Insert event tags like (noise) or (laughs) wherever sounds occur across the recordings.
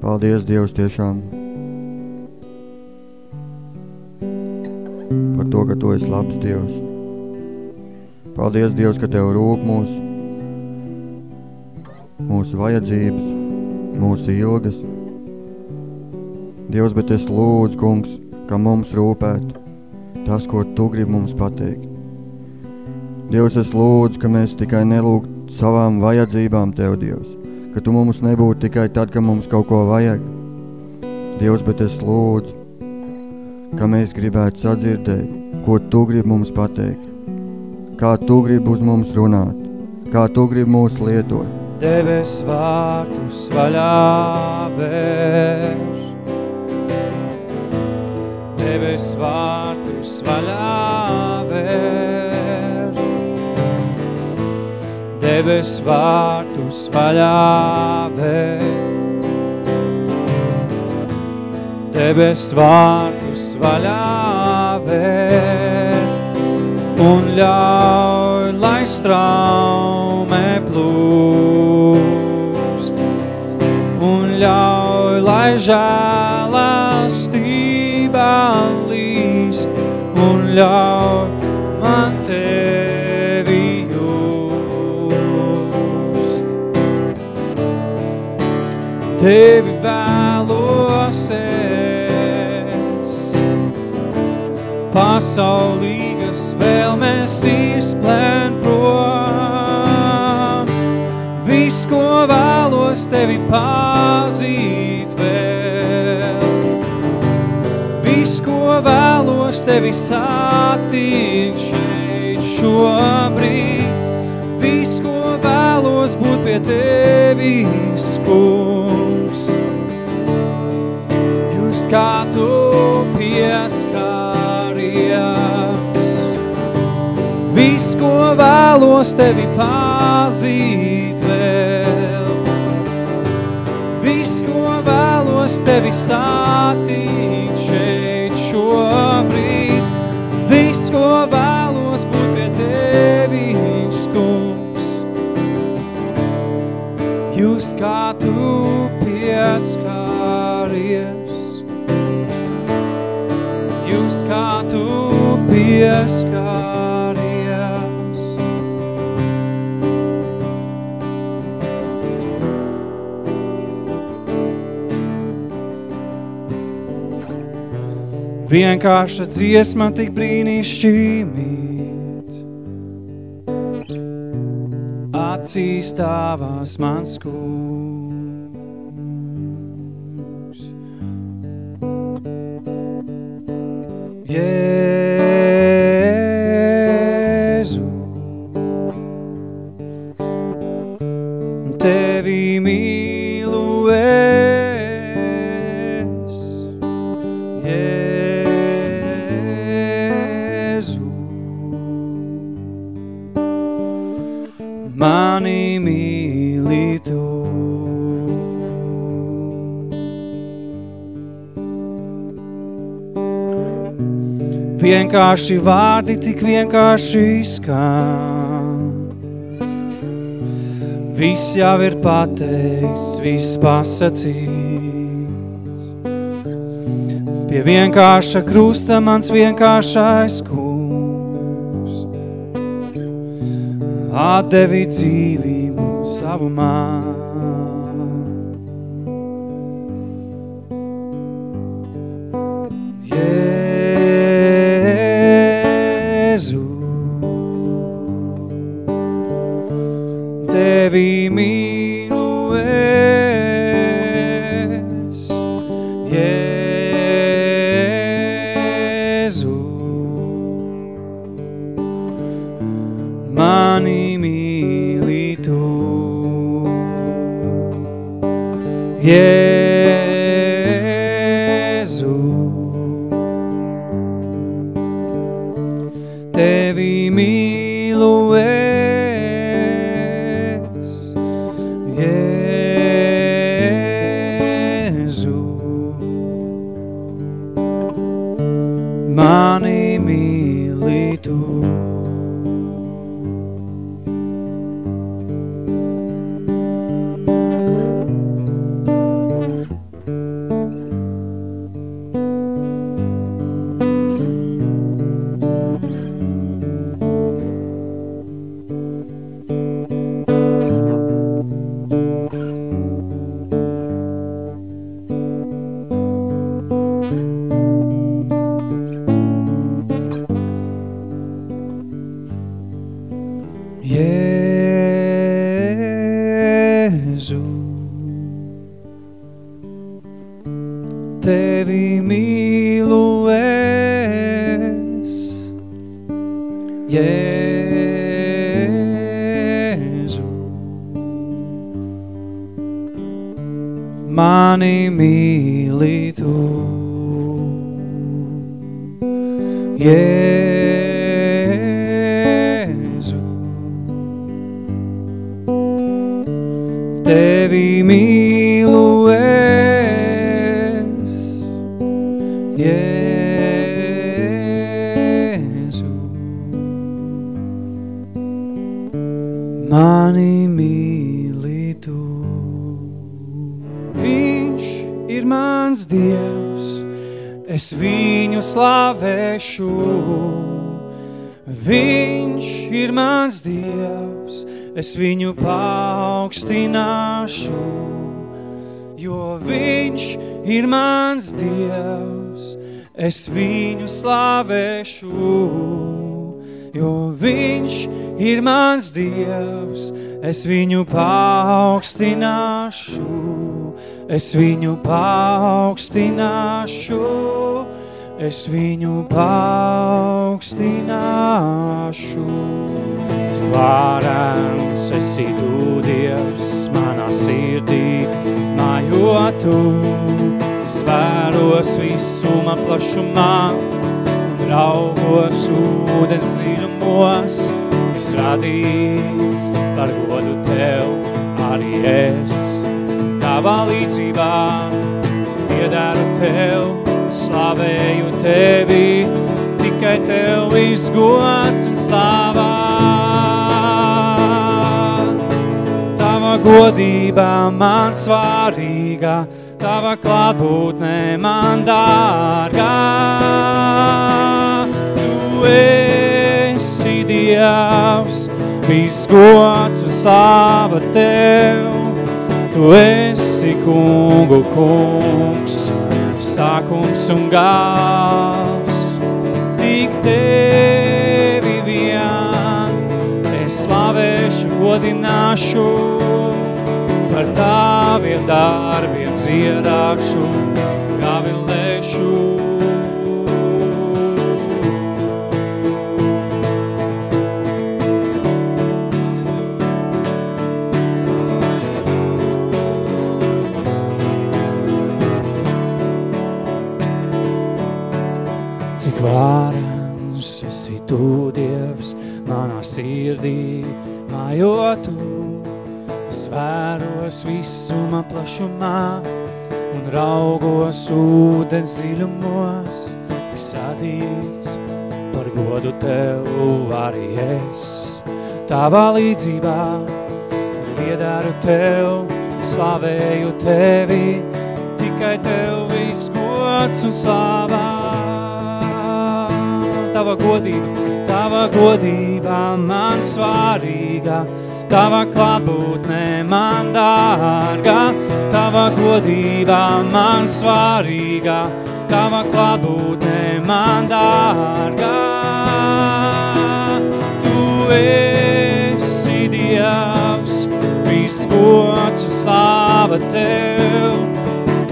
Paldies, Dievs, tiešām par to, ka Tu esi labs Dievs. Paldies, Dievs, ka Tev rūp mūsu, mūsu vajadzības, mūsu ilgas. Dievs, bet es lūdzu, kungs, ka mums rūpētu tas, ko Tu gribi mums pateikt. Dievs, es lūdzu, ka mēs tikai nelūgtu savām vajadzībām Tev, Dievs, ka Tu mums nebūtu tikai tad, kad mums kaut ko vajag. Dievs, bet es lūdzu, ka mēs gribētu sadzirdēt, ko Tu gribi mums pateikt, kā Tu gribi uz mums runāt, kā Tu gribi mūs lietot. Deves vārtus vaļā vērš. Deves vārtus vaļā vērš. Deves vārtus vaļā vērš. Debes vārtus vaļā vēr un ļauj, lai straume plūst un ļauj, lai žēlastībā līst un ļauj Tevi vēlos es, pasaulīgas vēlmes izplēn prom. Viss, ko vēlos tevi pazīt vēl, viss, ko vēlos tevi satikt šeit šobrīd, viss, ko vēlos būt pie tevis, kungs. Ko vēlos tevi pazīt vēl, viss, ko vēlos tevi satikt šeit šobrīd, viss, ko vēlos būt pie tevis, kungs. Just kā tu pieskaries, just kā tu pieskaries. Vienkārša dziesma tik brīnišķīmīt, acīs tāvās mans kungs. Vienkārši vārdi tik vienkārši skan. Viss jau ir pateikts, viss pasacīts. Pie vienkārša krusta mans vienkāršais kungs. Atdevi dzīvību savu man. Mani mīli tu. Jēzu, es viņu paaugstināšu. Jo viņš ir mans Dievs, es viņu slavēšu. Jo viņš ir mans Dievs, es viņu paaugstināšu. Es viņu paaugstināšu, es viņu paaugstināšu. Varens esi tu, Dievs, manā sirdī mājotu. Es vēros visuma plašumā, raugos ūdens dziļumos, viss radīts par godu Tev, arī es tavā līdzībā piedāru Tev, slavēju Tevi, tikai Tev viss gods un slāvā. Tava godība man svarīga, Tava klātbūtne man dārgā. Tu esi Dievs, viss gods un slāva Tev. Tu esi kungu kungs, sākums un gals. Slavēšu, godināšu, par taviem darbiem dziedāšu, gavilēšu. Cik vārens esi tu, sirdī mājotu. Es vēros visuma plašumā un raugos ūdens dziļumos. Viss radīts par godu Tev arī es. Tavā līdzībā piedāru Tev, slavēju Tevi, tikai Tev viss gods un slāvā. Tava godība, Tava godība man svarīga, Tava klātbūtne man dārga, Tava godība man svarīga, Tava klātbūtne man dārga. Tu esi Dievs, viss gods un slāva Tev,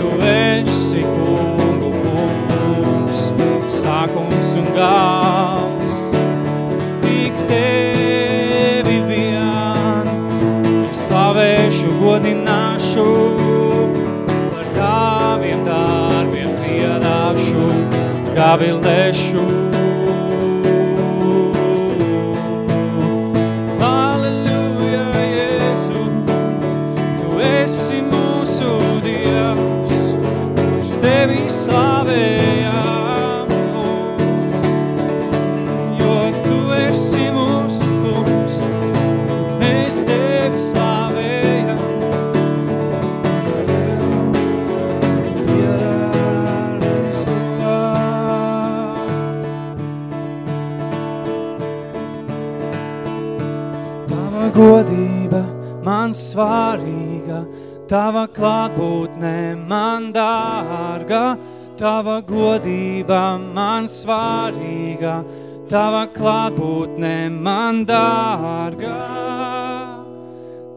Tu esi kungu kungs, sākums un gals. Tevi vien, es slavēšu, godināšu, par Taviem darbiem dziedāšu, gavilēšu. Tevi slavējam, man svarīga, Tava klātbūtne man dārga, Tava godība man svarīga, Tava klātbūtne man dārga.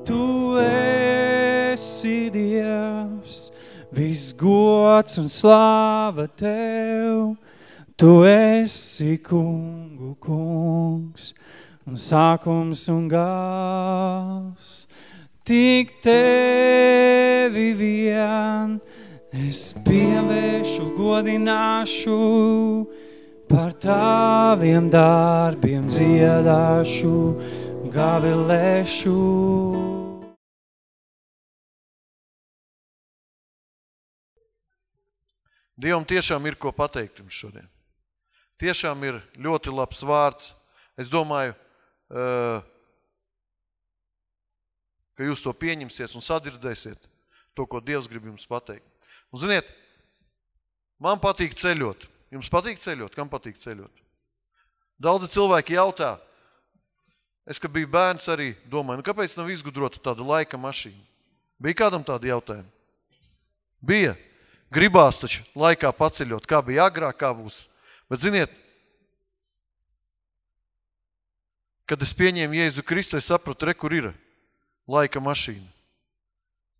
Tu esi Dievs, viss gods un slāva Tev. Tu esi kungu kungs un sākums un gals. Tik Tevi vien es pievēršu, godināšu, par Taviem darbiem dziedāšu, gavilēšu. Dievam tiešām ir ko pateikt jums šodien. Tiešām ir ļoti labs vārds. Es domāju, uh, ka jūs to pieņemsiet un sadzirdēsiet to, ko Dievs grib jums pateikt. Un ziniet, man patīk ceļot. Jums patīk ceļot? Kam patīk ceļot? Daudzi cilvēki jautā, es, kad biju bērns, arī domāju, nu kāpēc nav izgudrota tāda laika mašīna? Bija kādam tādi jautājumi? Bija. Gribās taču laikā paceļot, kā bija agrāk, kā būs. Bet ziniet, kad es pieņēmu Jēzu Kristu, es sapratu, re, kur ir laika mašīna.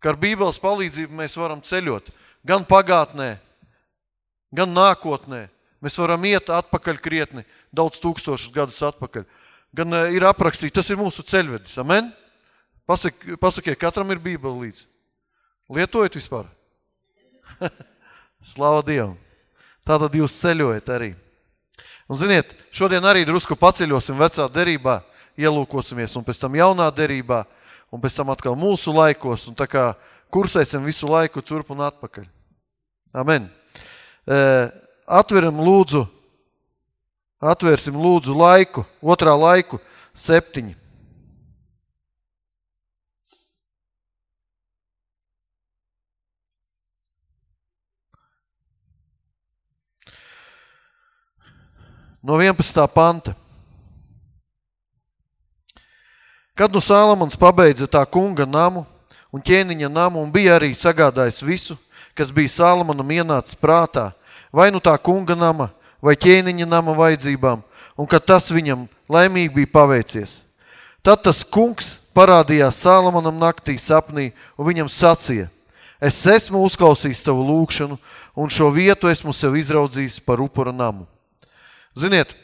Ka ar bībeles palīdzību mēs varam ceļot gan pagātnē, gan nākotnē. Mēs varam iet atpakaļ krietni, daudz tūkstošus gadus atpakaļ. Gan eh, ir aprakstīts, tas ir mūsu ceļvedis. Amen? Pasak, pasakiet, katram ir bībeli līdz. Lietojat vispār? (laughs) Slava Dievam. Tātad jūs ceļojat arī. Un ziniet, šodien arī drusku paceļosim vecā derībā, ielūkosimies un pēc tam jaunā derībā, un pēc tam atkal mūsu laikos, un tā kā kursēsim visu laiku turp un atpakaļ. Amen. E, atveram lūdzu, atversim lūdzu laiku, otrā laiku, septiņi. no 11. panta. Kad nu Sālamans pabeidza tā kunga namu un ķēniņa namu un bija arī sagādājis visu, kas bija Sālamanam ienācis prātā, vai nu tā kunga nama, vai ķēniņa nama vajadzībām, un kad tas viņam laimīgi bija paveicies. Tad tas kungs parādījās Sālamanam naktī sapnī un viņam sacīja, es esmu uzklausījis tavu lūkšanu un šo vietu esmu sev izraudzījis par upura namu. Ziniet,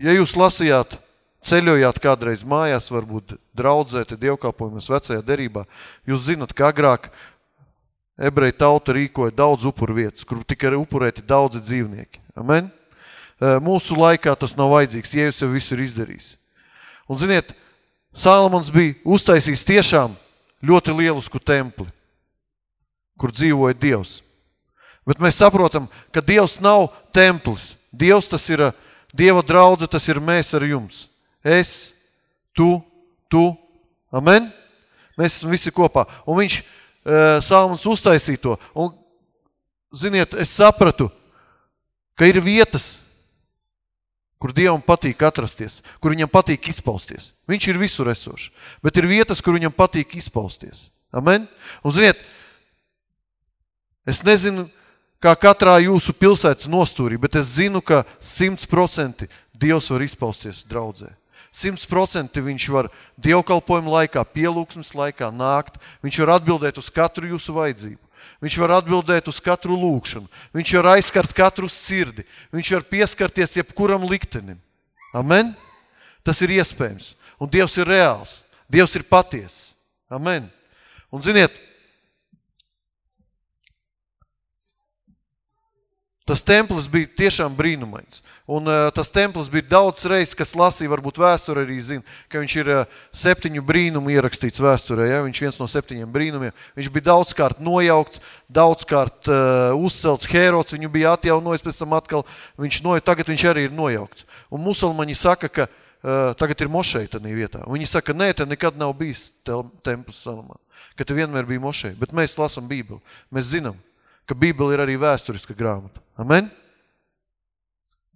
ja jūs lasījāt, ceļojāt kādreiz mājās, varbūt draudzēti dievkalpojumus vecajā derībā, jūs zinat, ka agrāk ebreja tauta rīkoja daudz upuru vietas, kur tika upurēti daudzi dzīvnieki. Amen? Mūsu laikā tas nav vajadzīgs, Jēzus jau visu ir izdarījis. Un ziniet, Sālamans bija uztaisījis tiešām ļoti lielisku templi, kur dzīvoja Dievs. Bet mēs saprotam, ka Dievs nav templis. Dievs tas ir Dieva draudze, tas ir mēs ar jums. Es, tu, tu. Amen? Mēs esam visi kopā. Un viņš uh, Salmans uztaisīja to. Un, ziniet, es sapratu, ka ir vietas, kur Dievam patīk atrasties, kur viņam patīk izpausties. Viņš ir visur esošs. Bet ir vietas, kur viņam patīk izpausties. Amen? Un ziniet, es nezinu, kā katrā jūsu pilsētas nostūrī, bet es zinu, ka 100% Dievs var izpausties draudzē. 100% viņš var dievkalpojumu laikā, pielūksmes laikā nākt, viņš var atbildēt uz katru jūsu vajadzību. Viņš var atbildēt uz katru lūkšanu, viņš var aizskart katru sirdi, viņš var pieskarties jebkuram liktenim. Amen? Tas ir iespējams. Un Dievs ir reāls. Dievs ir paties. Amen. Un ziniet, Tas templis bija tiešām brīnumains. Un uh, tas templis bija daudz reizes, kas lasīja, varbūt vēsture arī zina, ka viņš ir uh, septiņu brīnumu ierakstīts vēsturē. Ja? Viņš viens no septiņiem brīnumiem. Viņš bija daudzkārt nojaukts, daudzkārt uh, uzcelts Hērots, viņu bija atjaunojis, pēc tam atkal viņš nojaukt, tagad viņš arī ir nojaukts. Un musulmaņi saka, ka uh, tagad ir mošei tādā vietā. Un viņi saka, nē, te nekad nav bijis templis Salamā, ka te vienmēr bija mošei. Bet mēs lasam Bībeli, mēs zinām, ka Bībele ir arī vēsturiska grāmata. Amen?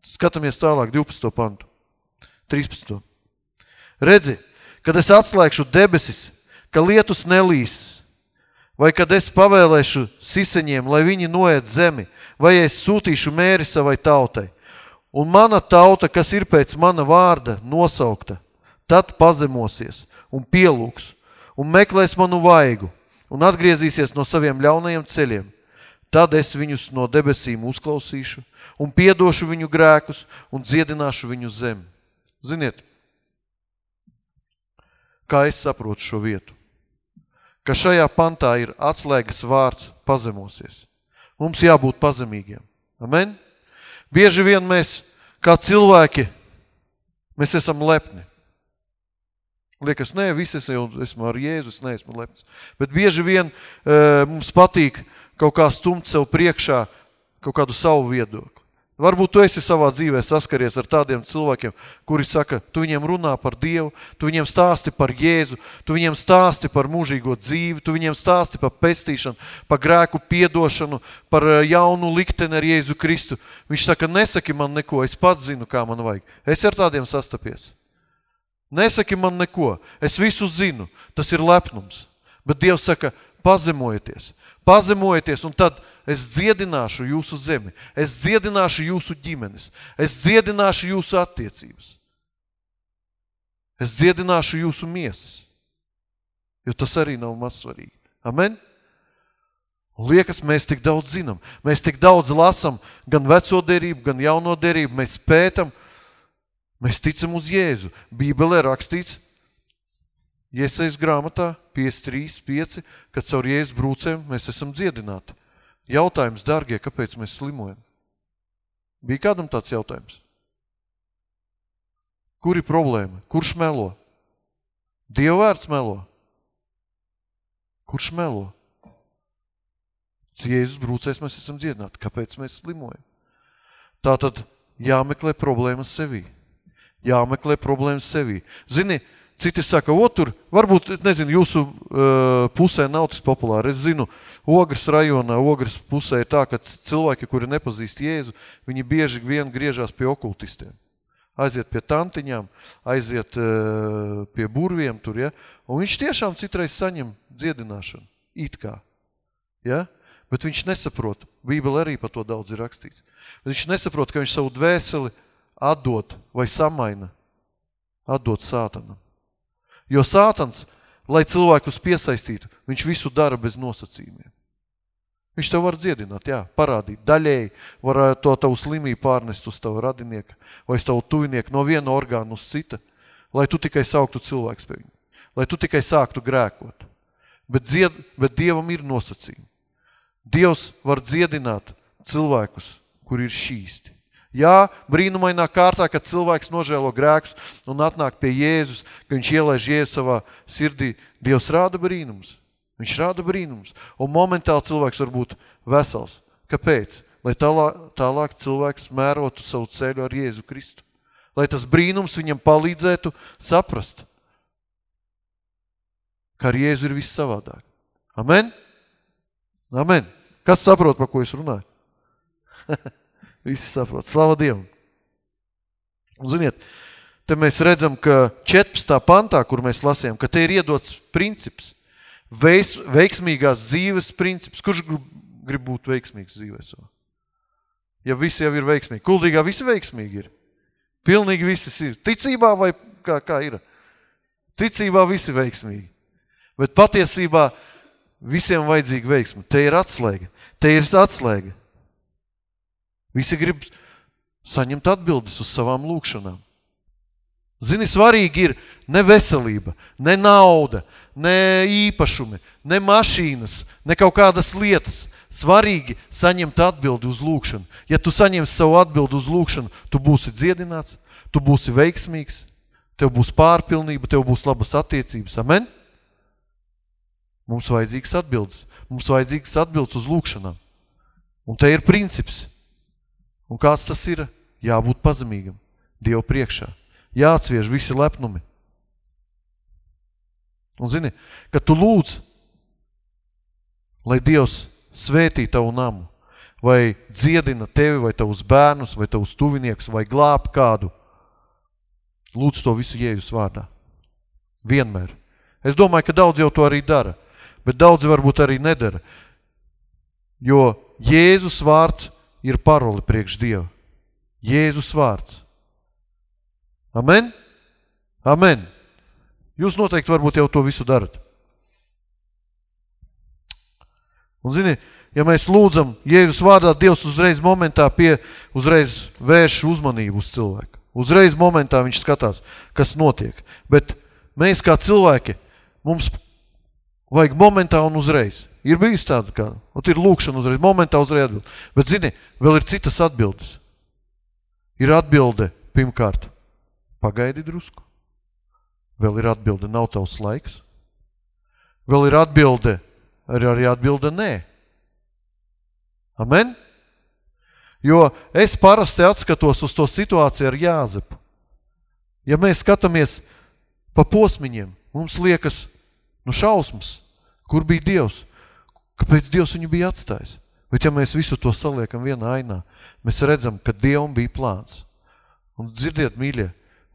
Skatāmies tālāk 12. pantu. 13. Redzi, kad es atslēgšu debesis, ka lietus nelīs, vai kad es pavēlēšu siseņiem, lai viņi noiet zemi, vai es sūtīšu mēri savai tautai. Un mana tauta, kas ir pēc mana vārda nosaukta, Tad pazemosies un pielūks un meklēs manu vaigu un atgriezīsies no saviem ļaunajiem ceļiem. Tad es viņus no debesīm uzklausīšu un piedošu viņu grēkus un dziedināšu viņu zemi. Ziniet, kā es saprotu šo vietu? Ka šajā pantā ir atslēgas vārds pazemosies. Mums jābūt pazemīgiem. Amen? Bieži vien mēs, kā cilvēki, mēs esam lepni. Liekas, nē, visi es jau esmu ar Jēzus, neesmu lepns. Bet bieži vien e, mums patīk kaut kā stumt sev priekšā kaut kādu savu viedokli. Varbūt tu esi savā dzīvē saskaries ar tādiem cilvēkiem, kuri saka, tu viņiem runā par Dievu, tu viņiem stāsti par Jēzu, tu viņiem stāsti par mūžīgo dzīvi, tu viņiem stāsti par pestīšanu, par grēku piedošanu, par eh, jaunu likteni ar Jēzu Kristu. Viņš saka, nesaki man neko, es pats zinu, kā man vajag. Es ar tādiem sastapies. Nesaki man neko, es visu zinu, tas ir lepnums. Bet Dievs saka, pazemojieties, pazemojieties un tad Es dziedināšu jūsu zemi, es dziedināšu jūsu ģimenes, es dziedināšu jūsu attiecības. Es dziedināšu jūsu miesas, jo tas arī nav maz svarīgi. Amen? Un liekas, mēs tik daudz zinām, mēs tik daudz lasam gan veco derību, gan jauno derību, mēs pētam, mēs ticam uz Jēzu. Bībelē rakstīts, Iesaist grāmatā 53, 5, kad caur Jēzus brūcēm mēs esam dziedināti. Jautājums, dargie, kāpēc mēs slimojam? Bija kādam tāds jautājums? Kur ir problēma? Kurš melo? Dievvērts melo? Kurš melo? Jēzus brūcēs mēs esam dziedināti. Kāpēc mēs slimojam? Tātad jāmeklē problēmas sevī. Jāmeklē problēmas sevī. Zini, Citi saka, o tur, varbūt, nezinu, jūsu uh, pusē nav tas populāri. Es zinu, Ogres rajonā, Ogres pusē ir tā, ka cilvēki, kuri nepazīst Jēzu, viņi bieži vien griežās pie okultistiem. Aiziet pie tantiņām, aiziet uh, pie burviem tur, ja? Un viņš tiešām citreiz saņem dziedināšanu, it kā. Ja? Bet viņš nesaprot, Bībele arī par to daudz ir rakstīts. Bet viņš nesaprot, ka viņš savu dvēseli atdod vai samaina, atdod sātanam. Jo sātans, lai cilvēkus piesaistītu, viņš visu dara bez nosacījumiem. Viņš tev var dziedināt, jā, parādīt. Daļēji var eh, to tavu slimību pārnest uz tavu radinieku vai uz tavu tuvinieku no viena orgāna uz cita, lai tu tikai sauktu cilvēks pie viņu, lai tu tikai sāktu grēkot. Bet, dzied, bet Dievam ir nosacījumi. Dievs var dziedināt cilvēkus, kuri ir šīsti. Jā, brīnumainā kārtā, kad cilvēks nožēlo grēkus un atnāk pie Jēzus, ka viņš ielaiž Jēzu savā sirdī, Dievs rāda brīnums. Viņš rāda brīnums. Un momentāli cilvēks var būt vesels. Kāpēc? Lai tālāk, tālāk cilvēks mērotu savu ceļu ar Jēzu Kristu. Lai tas brīnums viņam palīdzētu saprast, ka ar Jēzu ir viss savādāk. Amen? Amen. Kas saprot, pa ko es runāju? (laughs) Visi saprot. Slava Dievam. Un ziniet, te mēs redzam, ka 14. pantā, kur mēs lasījām, ka te ir iedots princips, veiks, veiksmīgās dzīves princips. Kurš grib būt veiksmīgs dzīvēs? Ja visi jau ir veiksmīgi. Kuldīgā visi veiksmīgi ir. Pilnīgi visi ir. Ticībā vai kā, kā ir? Ticībā visi veiksmīgi. Bet patiesībā visiem vajadzīga veiksma. Te ir atslēga. Te ir atslēga. Visi grib saņemt atbildes uz savām lūkšanām. Zini, svarīgi ir ne veselība, ne nauda, ne īpašumi, ne mašīnas, ne kaut kādas lietas. Svarīgi saņemt atbildi uz lūkšanu. Ja tu saņemsi savu atbildi uz lūkšanu, tu būsi dziedināts, tu būsi veiksmīgs, tev būs pārpilnība, tev būs labas attiecības. Amen? Mums vajadzīgs atbildes. Mums vajadzīgs atbildes uz lūkšanām. Un te ir princips. Un kāds tas ir? Jābūt pazemīgam Dievu priekšā. Jāatsviež visi lepnumi. Un zini, kad tu lūdz, lai Dievs svētī tavu namu, vai dziedina tevi, vai tavus bērnus, vai tavus tuviniekus, vai glāb kādu, lūdz to visu Jēzus vārdā. Vienmēr. Es domāju, ka daudz jau to arī dara, bet daudzi varbūt arī nedara. Jo Jēzus vārds ir paroli priekš Dieva. Jēzus vārds. Amen? Amen. Jūs noteikti varbūt jau to visu darat. Un zini, ja mēs lūdzam Jēzus vārdā, Dievs uzreiz momentā pie, uzreiz vērš uzmanību uz cilvēku. Uzreiz momentā viņš skatās, kas notiek. Bet mēs kā cilvēki, mums vajag momentā un uzreiz. Ir bijis tāda un ir lūkšana uzreiz, momentā uzreiz atbild. Bet zini, vēl ir citas atbildes. Ir atbilde, pirmkārt, pagaidi drusku. Vēl ir atbilde, nav tavs laiks. Vēl ir atbilde, arī, arī atbilde nē. Amen? Jo es parasti atskatos uz to situāciju ar Jāzepu. Ja mēs skatāmies pa posmiņiem, mums liekas, nu šausmas, kur bija Dievs, kāpēc Dievs viņu bija atstājis. Bet ja mēs visu to saliekam vienā ainā, mēs redzam, ka Dievam bija plāns. Un dzirdiet, mīļie,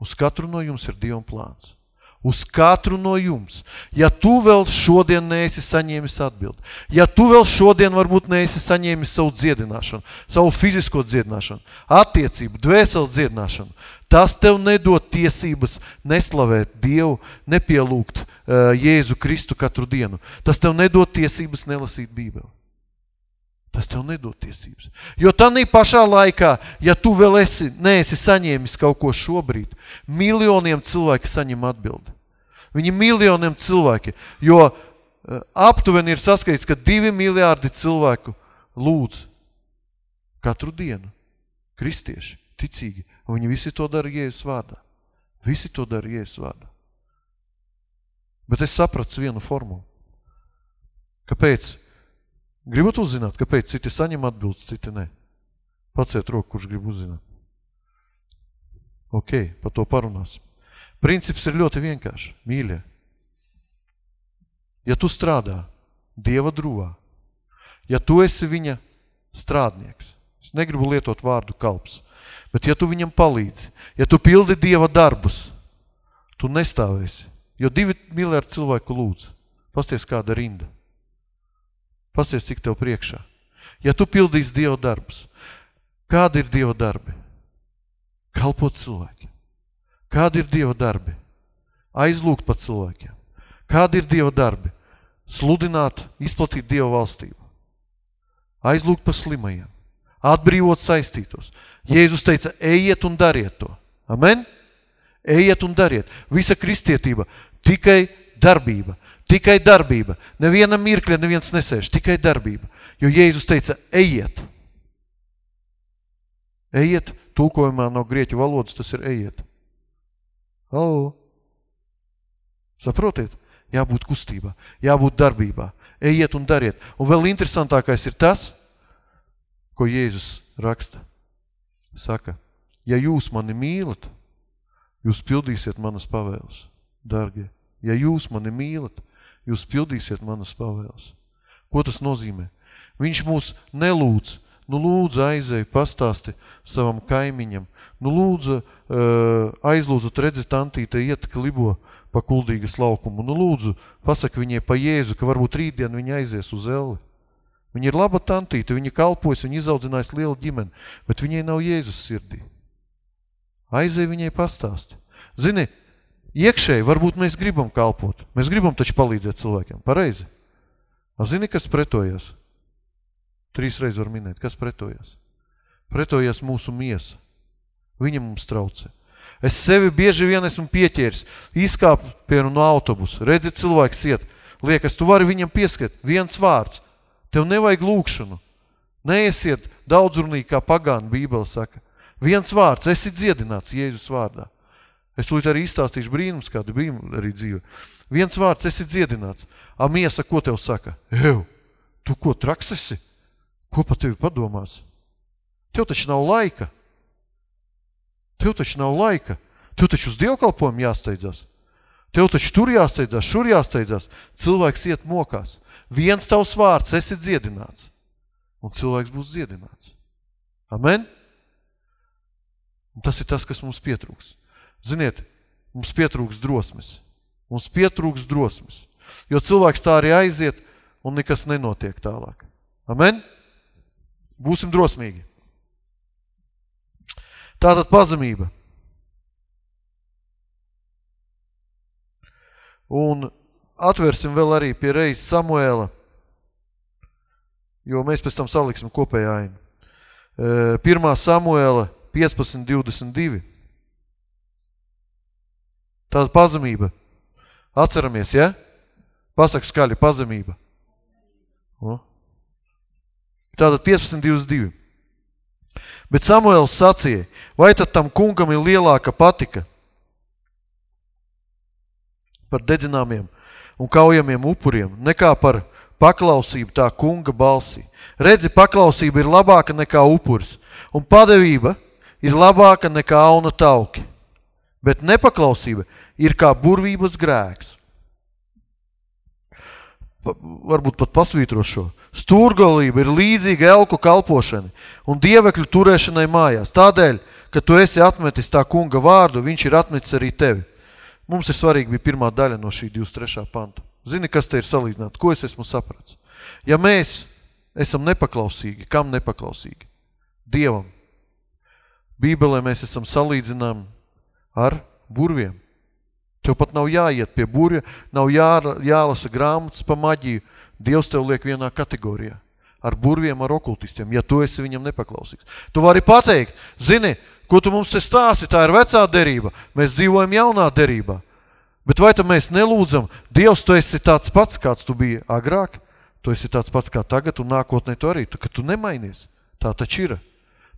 uz katru no jums ir Dievam plāns. Uz katru no jums. Ja tu vēl šodien neesi saņēmis atbildi, ja tu vēl šodien varbūt neesi saņēmis savu dziedināšanu, savu fizisko dziedināšanu, attiecību, dvēseles dziedināšanu, tas tev nedod tiesības neslavēt Dievu, nepielūgt Jēzu Kristu katru dienu. Tas tev nedod tiesības nelasīt Bībeli. Tas tev nedod tiesības. Jo tanī pašā laikā, ja tu vēl esi, neesi saņēmis kaut ko šobrīd, miljoniem cilvēki saņem atbildi. Viņi miljoniem cilvēki, jo uh, aptuveni ir saskaits, ka divi miljārdi cilvēku lūdz katru dienu. Kristieši, ticīgi. Un viņi visi to dara Jēzus vārdā. Visi to dara Jēzus vārdā. Bet es sapratu vienu formulu. Kāpēc? Gribat uzzināt, kāpēc citi saņem atbildes, citi ne? Paciet roku, kurš grib uzzināt. Ok, par to parunāsim. Princips ir ļoti vienkārši, mīļie. Ja tu strādā Dieva druvā, ja tu esi viņa strādnieks, es negribu lietot vārdu kalps, bet ja tu viņam palīdzi, ja tu pildi Dieva darbus, tu nestāvēsi, jo divi miljardi cilvēku lūdz. Pasties kāda rinda. Pasies, cik tev priekšā. Ja tu pildīsi Dieva darbus, kādi ir Dieva darbi? Kalpot cilvēkiem. Kādi ir Dieva darbi? Aizlūgt par cilvēkiem. Kādi ir Dieva darbi? Sludināt, izplatīt Dieva valstību. Aizlūgt par slimajiem. Atbrīvot saistītos. Jēzus teica, ejiet un dariet to. Amen? Ejiet un dariet. Visa kristietība tikai darbība. Tikai darbība. Neviena mirkļa neviens nesēž, tikai darbība. Jo Jēzus teica, ejiet. Ejiet, tulkojumā no grieķu valodas tas ir ejiet. Halo. Saprotiet? Jābūt kustībā, jābūt darbībā. Ejiet un dariet. Un vēl interesantākais ir tas, ko Jēzus raksta. Saka, ja jūs mani mīlat, jūs pildīsiet manas pavēles, dargie. Ja jūs mani mīlat, jūs pildīsiet manas pavēles. Ko tas nozīmē? Viņš mūs nelūdz, nu lūdzu aizēju pastāsti savam kaimiņam, nu lūdzu aizlūdzot redzi tantīte iet klibo pa kuldīgas laukumu, nu lūdzu pasaka viņai pa Jēzu, ka varbūt rītdien viņa aizies uz Eli. Viņa ir laba tantīte, viņa kalpojas, viņa izaudzinājis lielu ģimeni, bet viņai nav Jēzus sirdī. Aizēj viņai pastāsti. Zini, Iekšēji varbūt mēs gribam kalpot. Mēs gribam taču palīdzēt cilvēkiem. Pareizi. A zini, kas pretojas? Trīs reizes var minēt. Kas pretojas? Pretojas mūsu miesa. Viņa mums traucē. Es sevi bieži vien esmu pieķēris. Izkāp pienu no autobusa. Redzi, cilvēks iet. Liekas, tu vari viņam pieskriet. Viens vārds. Tev nevajag lūkšanu. Neiesiet daudzrunīgi, kā pagāna Bībele saka. Viens vārds. Esi dziedināts Jēzus vārdā. Es tūlīt arī izstāstīšu brīnums, kāda bija arī dzīve. Viens vārds, esi dziedināts. A miesa, ko tev saka? Ew, tu ko traks esi? Ko pa tevi padomās? Tev taču nav laika. Tev taču nav laika. Tev taču uz dievkalpojumu jāsteidzās. Tev taču tur jāsteidzās, šur jāsteidzās. Cilvēks iet mokās. Viens tavs vārds, esi dziedināts. Un cilvēks būs dziedināts. Amen? Un tas ir tas, kas mums pietrūks. Ziniet, mums pietrūks drosmes. Mums pietrūks drosmes. Jo cilvēks tā arī aiziet un nekas nenotiek tālāk. Amen? Būsim drosmīgi. Tātad pazemība. Un atversim vēl arī pie reizes Samuēla, jo mēs pēc tam saliksim kopējā ainu. 1. Samuēla 15.22. Tāda pazemība. Atceramies, ja? Pasak skaļi, pazemība. O? Tātad 15.22. Bet Samuēls sacīja, vai tad tam kungam ir lielāka patika par dedzināmiem un kaujamiem upuriem, nekā par paklausību tā kunga balsī. Redzi, paklausība ir labāka nekā upuris, un padevība ir labāka nekā auna tauki. Bet nepaklausība ir kā burvības grēks. Pa, varbūt pat pasvītro šo. Stūrgalība ir līdzīga elku kalpošanai un dievekļu turēšanai mājās. Tādēļ, ka tu esi atmetis tā kunga vārdu, viņš ir atmetis arī tevi. Mums ir svarīgi bija pirmā daļa no šī 23. panta. Zini, kas te ir salīdzināt? Ko es esmu saprats? Ja mēs esam nepaklausīgi, kam nepaklausīgi? Dievam. Bībelē mēs esam salīdzinām ar burviem. Tev pat nav jāiet pie burja, nav jā, jālasa grāmatas pa maģiju. Dievs tev liek vienā kategorijā. Ar burviem, ar okultistiem, ja tu esi viņam nepaklausīgs. Tu vari pateikt, zini, Ko tu mums te stāsti? Tā ir vecā derība. Mēs dzīvojam jaunā derībā. Bet vai tad mēs nelūdzam, Dievs, tu esi tāds pats, kāds tu biji agrāk, tu esi tāds pats kā tagad un nākotnē tu arī, tu, ka tu nemainies. Tā taču ir.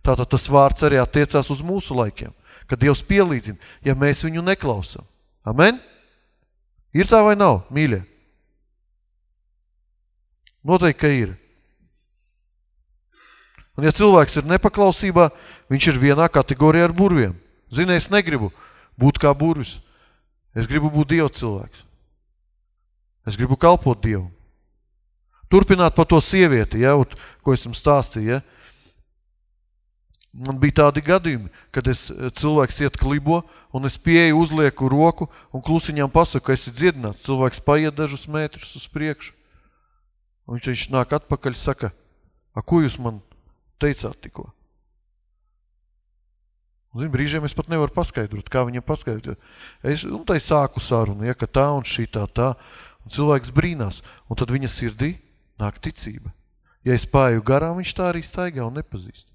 Tātad tas vārds arī attiecās uz mūsu laikiem, kad Dievs pielīdzina, ja mēs viņu neklausam. Amen? Ir tā vai nav, mīļie? Noteikti, ka ir. Un ja cilvēks ir nepaklausībā, viņš ir vienā kategorijā ar burviem. Zini, es negribu būt kā burvis. Es gribu būt Dieva cilvēks. Es gribu kalpot Dievu. Turpināt par to sievieti, ja, ko es jums stāstīju. Ja. Man bija tādi gadījumi, kad es eh, cilvēks iet klibo, un es pieeju, uzlieku roku, un klusiņām pasaku, ka esi dziedināts. Cilvēks paiet dažus metrus uz priekšu. Un viņš, viņš nāk atpakaļ, saka, a, ko jūs man teicāt tikko. Zin, brīžiem es pat nevaru paskaidrot, kā viņam paskaidrot. Es, un tai sāku sarunu, ja, ka tā un šī tā, tā. Un cilvēks brīnās. Un tad viņa sirdī nāk ticība. Ja es pāju garām, viņš tā arī staigā un nepazīst.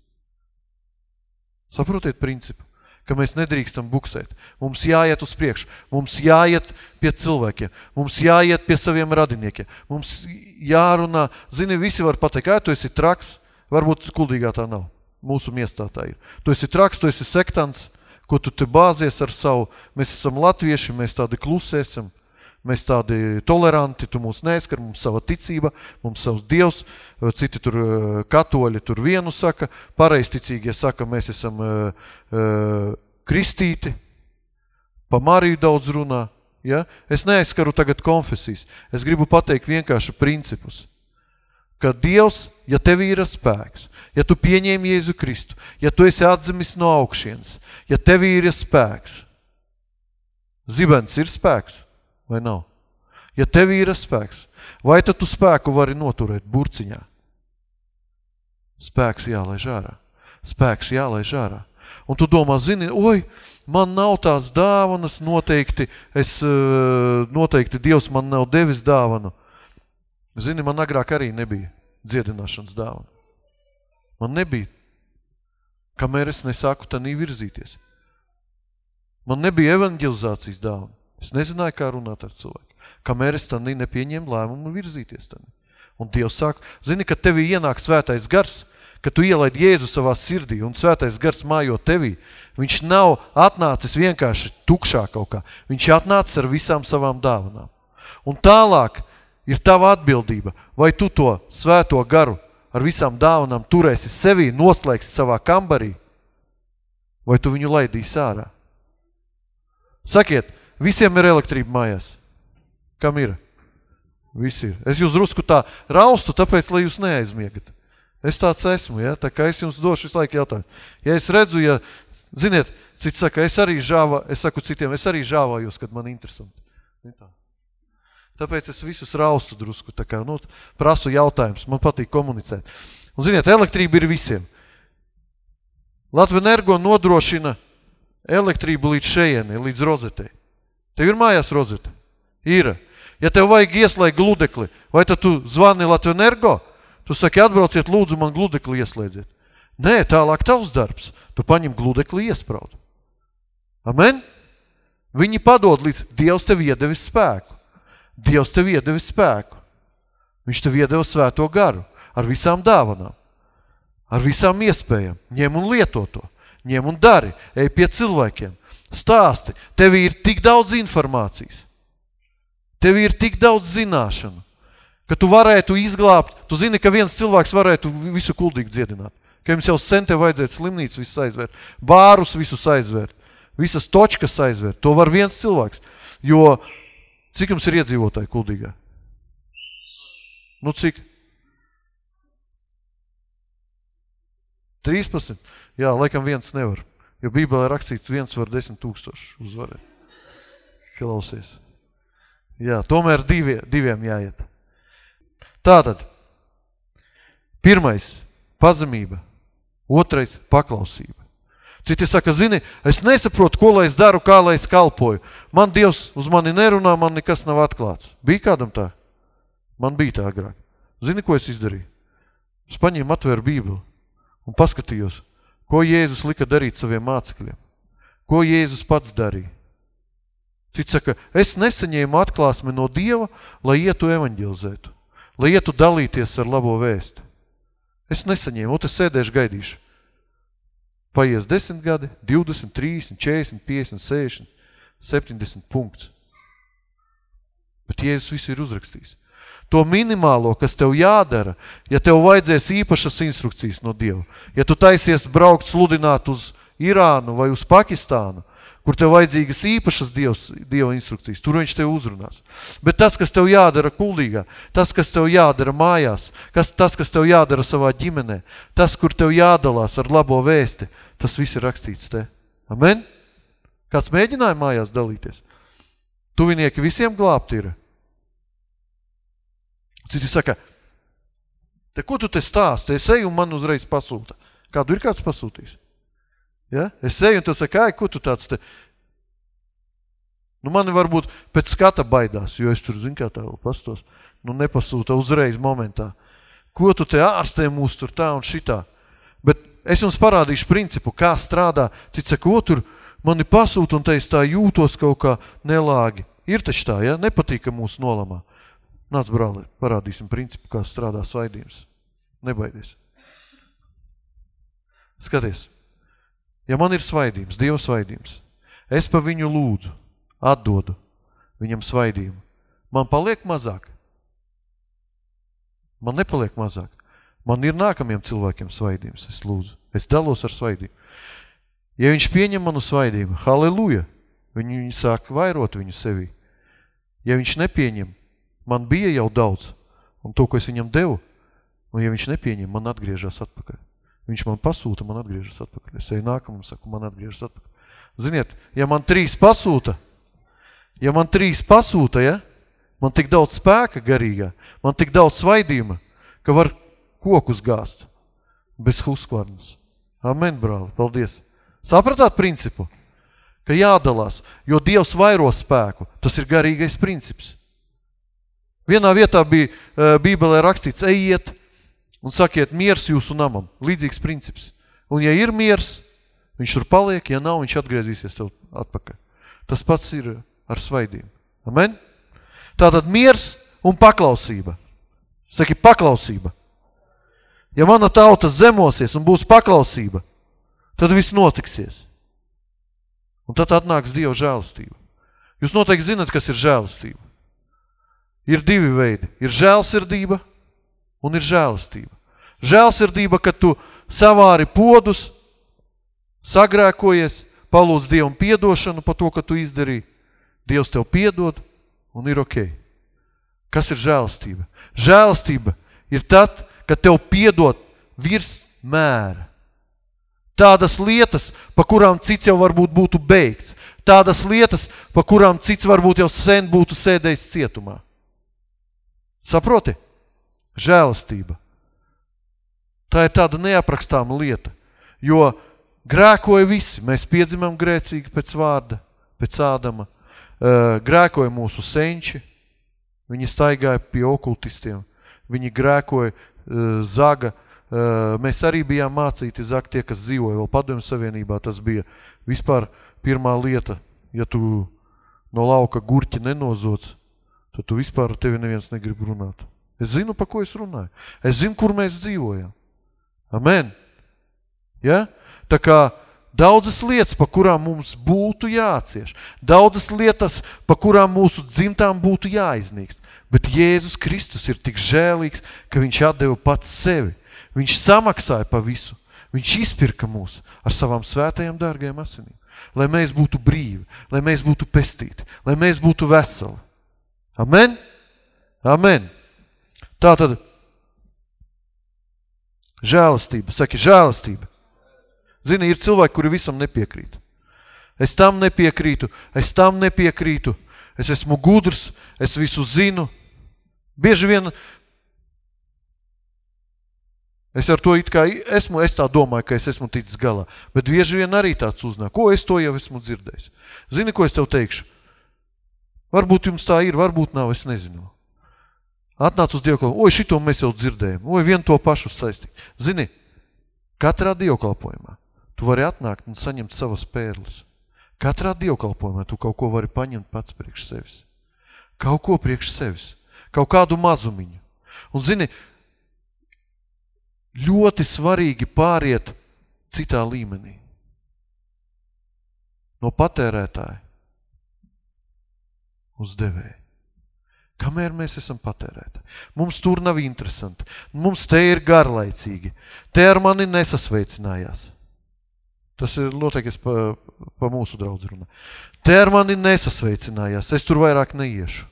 Saprotiet principu, ka mēs nedrīkstam buksēt. Mums jāiet uz priekšu, mums jāiet pie cilvēkiem, mums jāiet pie saviem radiniekiem, mums jārunā. Zini, visi var pateikt, kā tu esi traks, Varbūt kuldīgā tā nav. Mūsu miestā tā ir. Tu esi traks, tu esi sektants, ko tu te bāzies ar savu. Mēs esam latvieši, mēs tādi klusēsim, mēs tādi toleranti, tu mūs neaizskar, mums sava ticība, mums savs dievs, citi tur katoļi tur vienu saka, pareisticīgie saka, mēs esam uh, uh, kristīti, pa Mariju daudz runā. Ja? Es neaizskaru tagad konfesijas, es gribu pateikt vienkārši principus ka Dievs, ja tev ir spēks, ja tu pieņēmi Jēzu Kristu, ja tu esi atzimis no augšienes, ja tev ir spēks, zibens ir spēks vai nav? Ja tev ir spēks, vai tad tu spēku vari noturēt burciņā? Spēks jālaiž ārā. Spēks jālaiž ārā. Un tu domā, zini, oj, man nav tās dāvanas, noteikti, es, eh, noteikti Dievs man nav devis dāvanu. Zini, man agrāk arī nebija dziedināšanas dāvana. Man nebija. Kamēr es nesāku tanī virzīties. Man nebija evanģelizācijas dāvana. Es nezināju, kā runāt ar cilvēku. Kamēr es tanī nepieņēmu lēmumu virzīties tanī. Un Dievs saka, zini, ka tevī ienāk svētais gars, ka tu ielaid Jēzu savā sirdī un svētais gars mājo tevī. Viņš nav atnācis vienkārši tukšā kaut kā. Viņš atnācis ar visām savām dāvanām. Un tālāk ir tava atbildība. Vai tu to svēto garu ar visām dāvanām turēsi sevī, noslēgsi savā kambarī, vai tu viņu laidīsi ārā? Sakiet, visiem ir elektrība mājās. Kam ir? Visi ir. Es jūs drusku tā raustu, tāpēc, lai jūs neaizmiegat. Es tāds esmu, ja? tā kā es jums došu visu laiku jautājumu. Ja es redzu, ja, ziniet, cits saka, es arī žāvā, es saku citiem, es arī žāvājos, kad man interesanti. Tā. Tāpēc es visus raustu drusku, tā kā, nu, prasu jautājumus, man patīk komunicēt. Un, ziniet, elektrība ir visiem. Latvija Energo nodrošina elektrību līdz šejienē, līdz rozetei. Tev ir mājās rozete? Ir. Ja tev vajag ieslēgt gludekli, vai tad tu zvani Latviju energo? Tu saki, atbrauciet, lūdzu, man gludekli ieslēdziet. Nē, tālāk tavs darbs. Tu paņem gludekli iespraud. Amen? Viņi padod līdz Dievs tev iedevis spēku. Dievs tev iedevis spēku. Viņš tev iedeva svēto garu ar visām dāvanām, ar visām iespējām. Ņem un lieto to. Ņem un dari. Ej pie cilvēkiem. Stāsti. Tev ir tik daudz informācijas. Tev ir tik daudz zināšanu, ka tu varētu izglābt. Tu zini, ka viens cilvēks varētu visu kuldīgi dziedināt. Ka jums jau sen te vajadzētu slimnīcu visus aizvērt, bārus visus aizvērt, visas točkas aizvērt. To var viens cilvēks. Jo cik jums ir iedzīvotāji kuldīgā? Nu cik? 13? Jā, laikam viens nevar. Jo Bībelē rakstīts viens var desmit tūkstoši uzvarēt. Klausies. Jā, tomēr divi, diviem jāiet. Tātad, pirmais – pazemība, otrais – paklausība. Citi saka, zini, es nesaprotu, ko lai es daru, kā lai es kalpoju. Man Dievs uz mani nerunā, man nekas nav atklāts. Bija kādam tā? Man bija tā agrāk. Zini, ko es izdarīju? Es paņēmu atvēru Bībeli un paskatījos, ko Jēzus lika darīt saviem mācekļiem. Ko Jēzus pats darīja. Cits saka, es nesaņēmu atklāsmi no Dieva, lai ietu evaņģilizētu, lai ietu dalīties ar labo vēsti. Es nesaņēmu, un es sēdēšu gaidīšu. Paies 10 gadi, 20, 30, 40, 50, 60, 70 punkts. Bet Jēzus visu ir uzrakstījis. To minimālo, kas tev jādara, ja tev vajadzēs īpašas instrukcijas no Dieva, ja tu taisies braukt sludināt uz Irānu vai uz Pakistānu, kur tev vajadzīgas īpašas dievs, Dieva instrukcijas, tur viņš tev uzrunās. Bet tas, kas tev jādara kuldīgā, tas, kas tev jādara mājās, kas, tas, kas tev jādara savā ģimenē, tas, kur tev jādalās ar labo vēsti, tas viss ir rakstīts te. Amen? Kāds mēģināja mājās dalīties? Tuvinieki visiem glābt ir. Citi saka, te ko tu te stāsti? Es eju un man uzreiz pasūta. Kādu ir kāds pasūtījis? Ja? Es eju un tu saka, ai, ko tu tāds te... Nu, mani varbūt pēc skata baidās, jo es tur, zin kā tā pastos, nu nepasūta uzreiz momentā. Ko tu te ārstē mūs tur tā un šitā? Bet es jums parādīšu principu, kā strādā. Cits saka, ko tur mani pasūta un te es tā jūtos kaut kā nelāgi. Ir taču tā, ja? Nepatīk, ka mūs nolamā. Nāc, brāli, parādīsim principu, kā strādā svaidījums. Nebaidies. Skaties, ja man ir svaidījums, Dieva svaidījums, es pa viņu lūdzu, atdodu viņam svaidījumu, man paliek mazāk. Man nepaliek mazāk. Man ir nākamiem cilvēkiem svaidījums, es lūdzu. Es dalos ar svaidījumu. Ja viņš pieņem manu svaidījumu, halleluja, viņi sāk vairot viņu sevī. Ja viņš nepieņem, man bija jau daudz, un to, ko es viņam devu, un ja viņš nepieņem, man atgriežas atpakaļ. Viņš man pasūta, man atgriežas atpakaļ. Es eju nākamam, saku, man atgriežas atpakaļ. Ziniet, ja man trīs pasūta, ja man trīs pasūta, ja, man tik daudz spēka garīgā, man tik daudz svaidījuma, ka var kokus gāzt bez huskvarnas. Amen, brāli, paldies. Sapratāt principu? Ka jādalās, jo Dievs vairo spēku. Tas ir garīgais princips. Vienā vietā bija uh, Bībelē rakstīts, ejiet un sakiet miers jūsu namam. Līdzīgs princips. Un ja ir miers, viņš tur paliek, ja nav, viņš atgriezīsies tev atpakaļ. Tas pats ir ar svaidību. Amen? Tātad miers un paklausība. Saki, paklausība. Ja mana tauta zemosies un būs paklausība, tad viss notiksies. Un tad atnāks Dieva žēlistība. Jūs noteikti zinat, kas ir žēlistība ir divi veidi. Ir žēlsirdība un ir žēlistība. Žēlsirdība, kad tu savāri podus, sagrēkojies, palūdz Dievam piedošanu par to, ka tu izdarīji. Dievs tev piedod un ir ok. Kas ir žēlistība? Žēlistība ir tad, kad tev piedod virs mēra. Tādas lietas, pa kurām cits jau varbūt būtu beigts. Tādas lietas, pa kurām cits varbūt jau sen būtu sēdējis cietumā. Saproti? Žēlastība. Tā ir tāda neaprakstāma lieta, jo grēkoja visi. Mēs piedzimam grēcīgi pēc vārda, pēc ādama. grēkoja mūsu senči, viņi staigāja pie okultistiem, viņi grēkoja zaga, mēs arī bijām mācīti zakt tie, kas dzīvoja vēl padomju savienībā, tas bija vispār pirmā lieta, ja tu no lauka gurķi nenozots, tad tu vispār ar tevi neviens negrib runāt. Es zinu, pa ko es runāju. Es zinu, kur mēs dzīvojam. Amen. Ja? Tā kā daudzas lietas, pa kurām mums būtu jācieš, daudzas lietas, pa kurām mūsu dzimtām būtu jāiznīkst, bet Jēzus Kristus ir tik žēlīgs, ka viņš atdeva pats sevi. Viņš samaksāja pa visu. Viņš izpirka mūs ar savām svētajām dārgajām asinīm. Lai mēs būtu brīvi, lai mēs būtu pestīti, lai mēs būtu veseli. Amen? Amen. Tātad, žēlastība, saki žēlastība. Zini, ir cilvēki, kuri visam nepiekrīt. Es tam nepiekrītu, es tam nepiekrītu, es esmu gudrs, es visu zinu. Bieži vien es ar to it kā esmu, es tā domāju, ka es esmu ticis galā, bet bieži vien arī tāds uznāk. Ko es to jau esmu dzirdējis? Zini, ko es tev teikšu? Varbūt jums tā ir, varbūt nav, es nezinu. Atnāc uz dievkalpojumu, oi, šito mēs jau dzirdējam, oi, vien to pašu saistīt. Zini, katrā dievkalpojumā tu vari atnākt un saņemt savas pērles. Katrā dievkalpojumā tu kaut ko vari paņemt pats priekš sevis. Kaut ko priekš sevis. Kaut kādu mazumiņu. Un zini, ļoti svarīgi pāriet citā līmenī. No patērētāja uz devēju. Kamēr mēs esam patērēti. Mums tur nav interesanti. Mums te ir garlaicīgi. Te ar mani nesasveicinājās. Tas ir noteikti pa, pa mūsu draudz runā. Te ar mani nesasveicinājās. Es tur vairāk neiešu.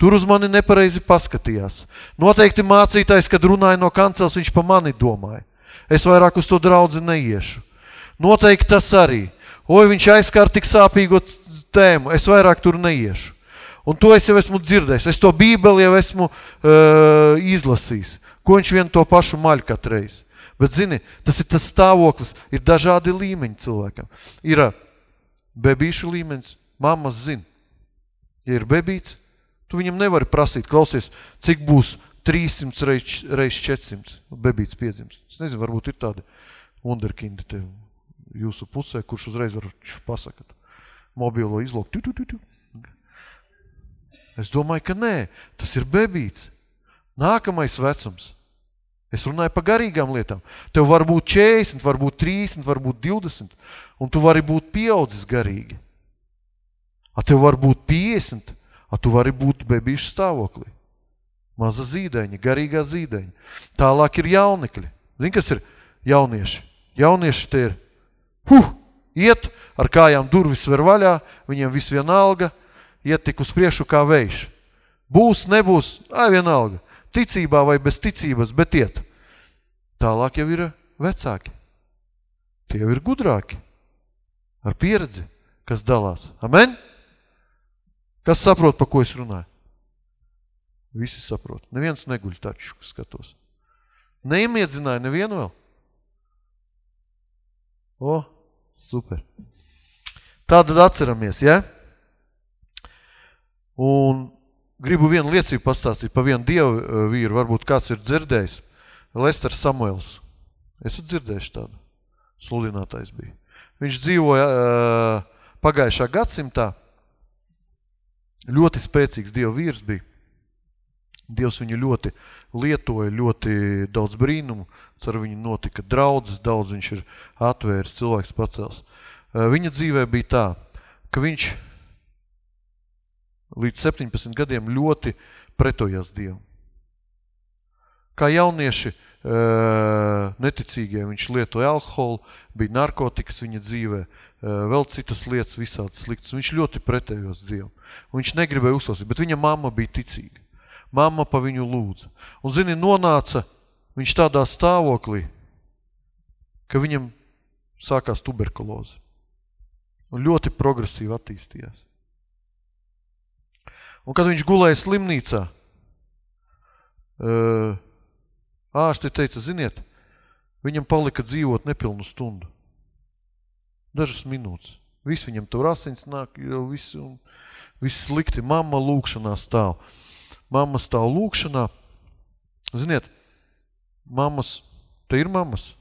Tur uz mani nepareizi paskatījās. Noteikti mācītājs, kad runāja no kancels, viņš pa mani domāja. Es vairāk uz to draudzi neiešu. Noteikti tas arī. Oi, viņš aizskār tik sāpīgo tēmu. Es vairāk tur neiešu. Un to es jau esmu dzirdējis. Es to bībeli jau esmu uh, izlasījis. Ko viņš vien to pašu maļ katreiz. Bet zini, tas ir tas stāvoklis, ir dažādi līmeņi cilvēkam. Ir bebīšu līmenis, mammas zina. Ja ir bebīts, tu viņam nevari prasīt, klausies, cik būs 300 reiz, reiz 400 bebīts piedzims. Es nezinu, varbūt ir tādi wunderkindi te jūsu pusē, kurš uzreiz var pasakat. Mobilo izlaukt. Tu, tu, tu, tu. Es domāju, ka nē, tas ir bebīts. Nākamais vecums. Es runāju par garīgām lietām. Tev var būt 40, varbūt 30, varbūt 20, un tu vari būt pieaudzis garīgi. A tev var būt 50, a tu vari būt bebīšu stāvoklī. Maza zīdaiņa, garīgā zīdaiņa. Tālāk ir jaunekļi. Zini, kas ir jaunieši? Jaunieši te ir, huh, iet, ar kājām durvis ver vaļā, viņiem viss vienalga, iet tik uz priekšu kā vējš. Būs, nebūs, ai vienalga. Ticībā vai bez ticības, bet iet. Tālāk jau ir vecāki. Tie jau ir gudrāki. Ar pieredzi, kas dalās. Amen? Kas saprot, pa ko es runāju? Visi saprot. Neviens neguļ taču, skatos. Neiemiedzināja nevienu vēl. O, super. Tātad atceramies, ja? Un gribu vienu liecību pastāstīt par vienu dievu eh, vīru, varbūt kāds ir dzirdējis. Lesters Samuels. Esat dzirdējuši tādu? Sludinātājs bija. Viņš dzīvoja uh, pagājušā gadsimtā. Ļoti spēcīgs dievu vīrs bija. Dievs viņu ļoti lietoja, ļoti daudz brīnumu, ar viņu notika draudzes, daudz viņš ir atvērs, cilvēks pacels. Uh, viņa dzīvē bija tā, ka viņš līdz 17 gadiem ļoti pretojās Dievam. Kā jaunieši neticīgie, viņš lietoja alkoholu, bija narkotikas viņa dzīvē, vēl citas lietas visādas sliktas. Viņš ļoti pretējos Dievam. Viņš negribēja uzklausīt, bet viņa mamma bija ticīga. Mamma pa viņu lūdza. Un, zini, nonāca viņš tādā stāvoklī, ka viņam sākās tuberkuloze. Un ļoti progresīvi attīstījās. Un kad viņš gulēja slimnīcā, ārsti teica, ziniet, viņam palika dzīvot nepilnu stundu. Dažas minūtes. Viss viņam tur asins nāk, jau viss, un viss slikti. Mamma lūkšanā stāv. Mamma stāv lūkšanā. Ziniet, mammas, te ir mammas.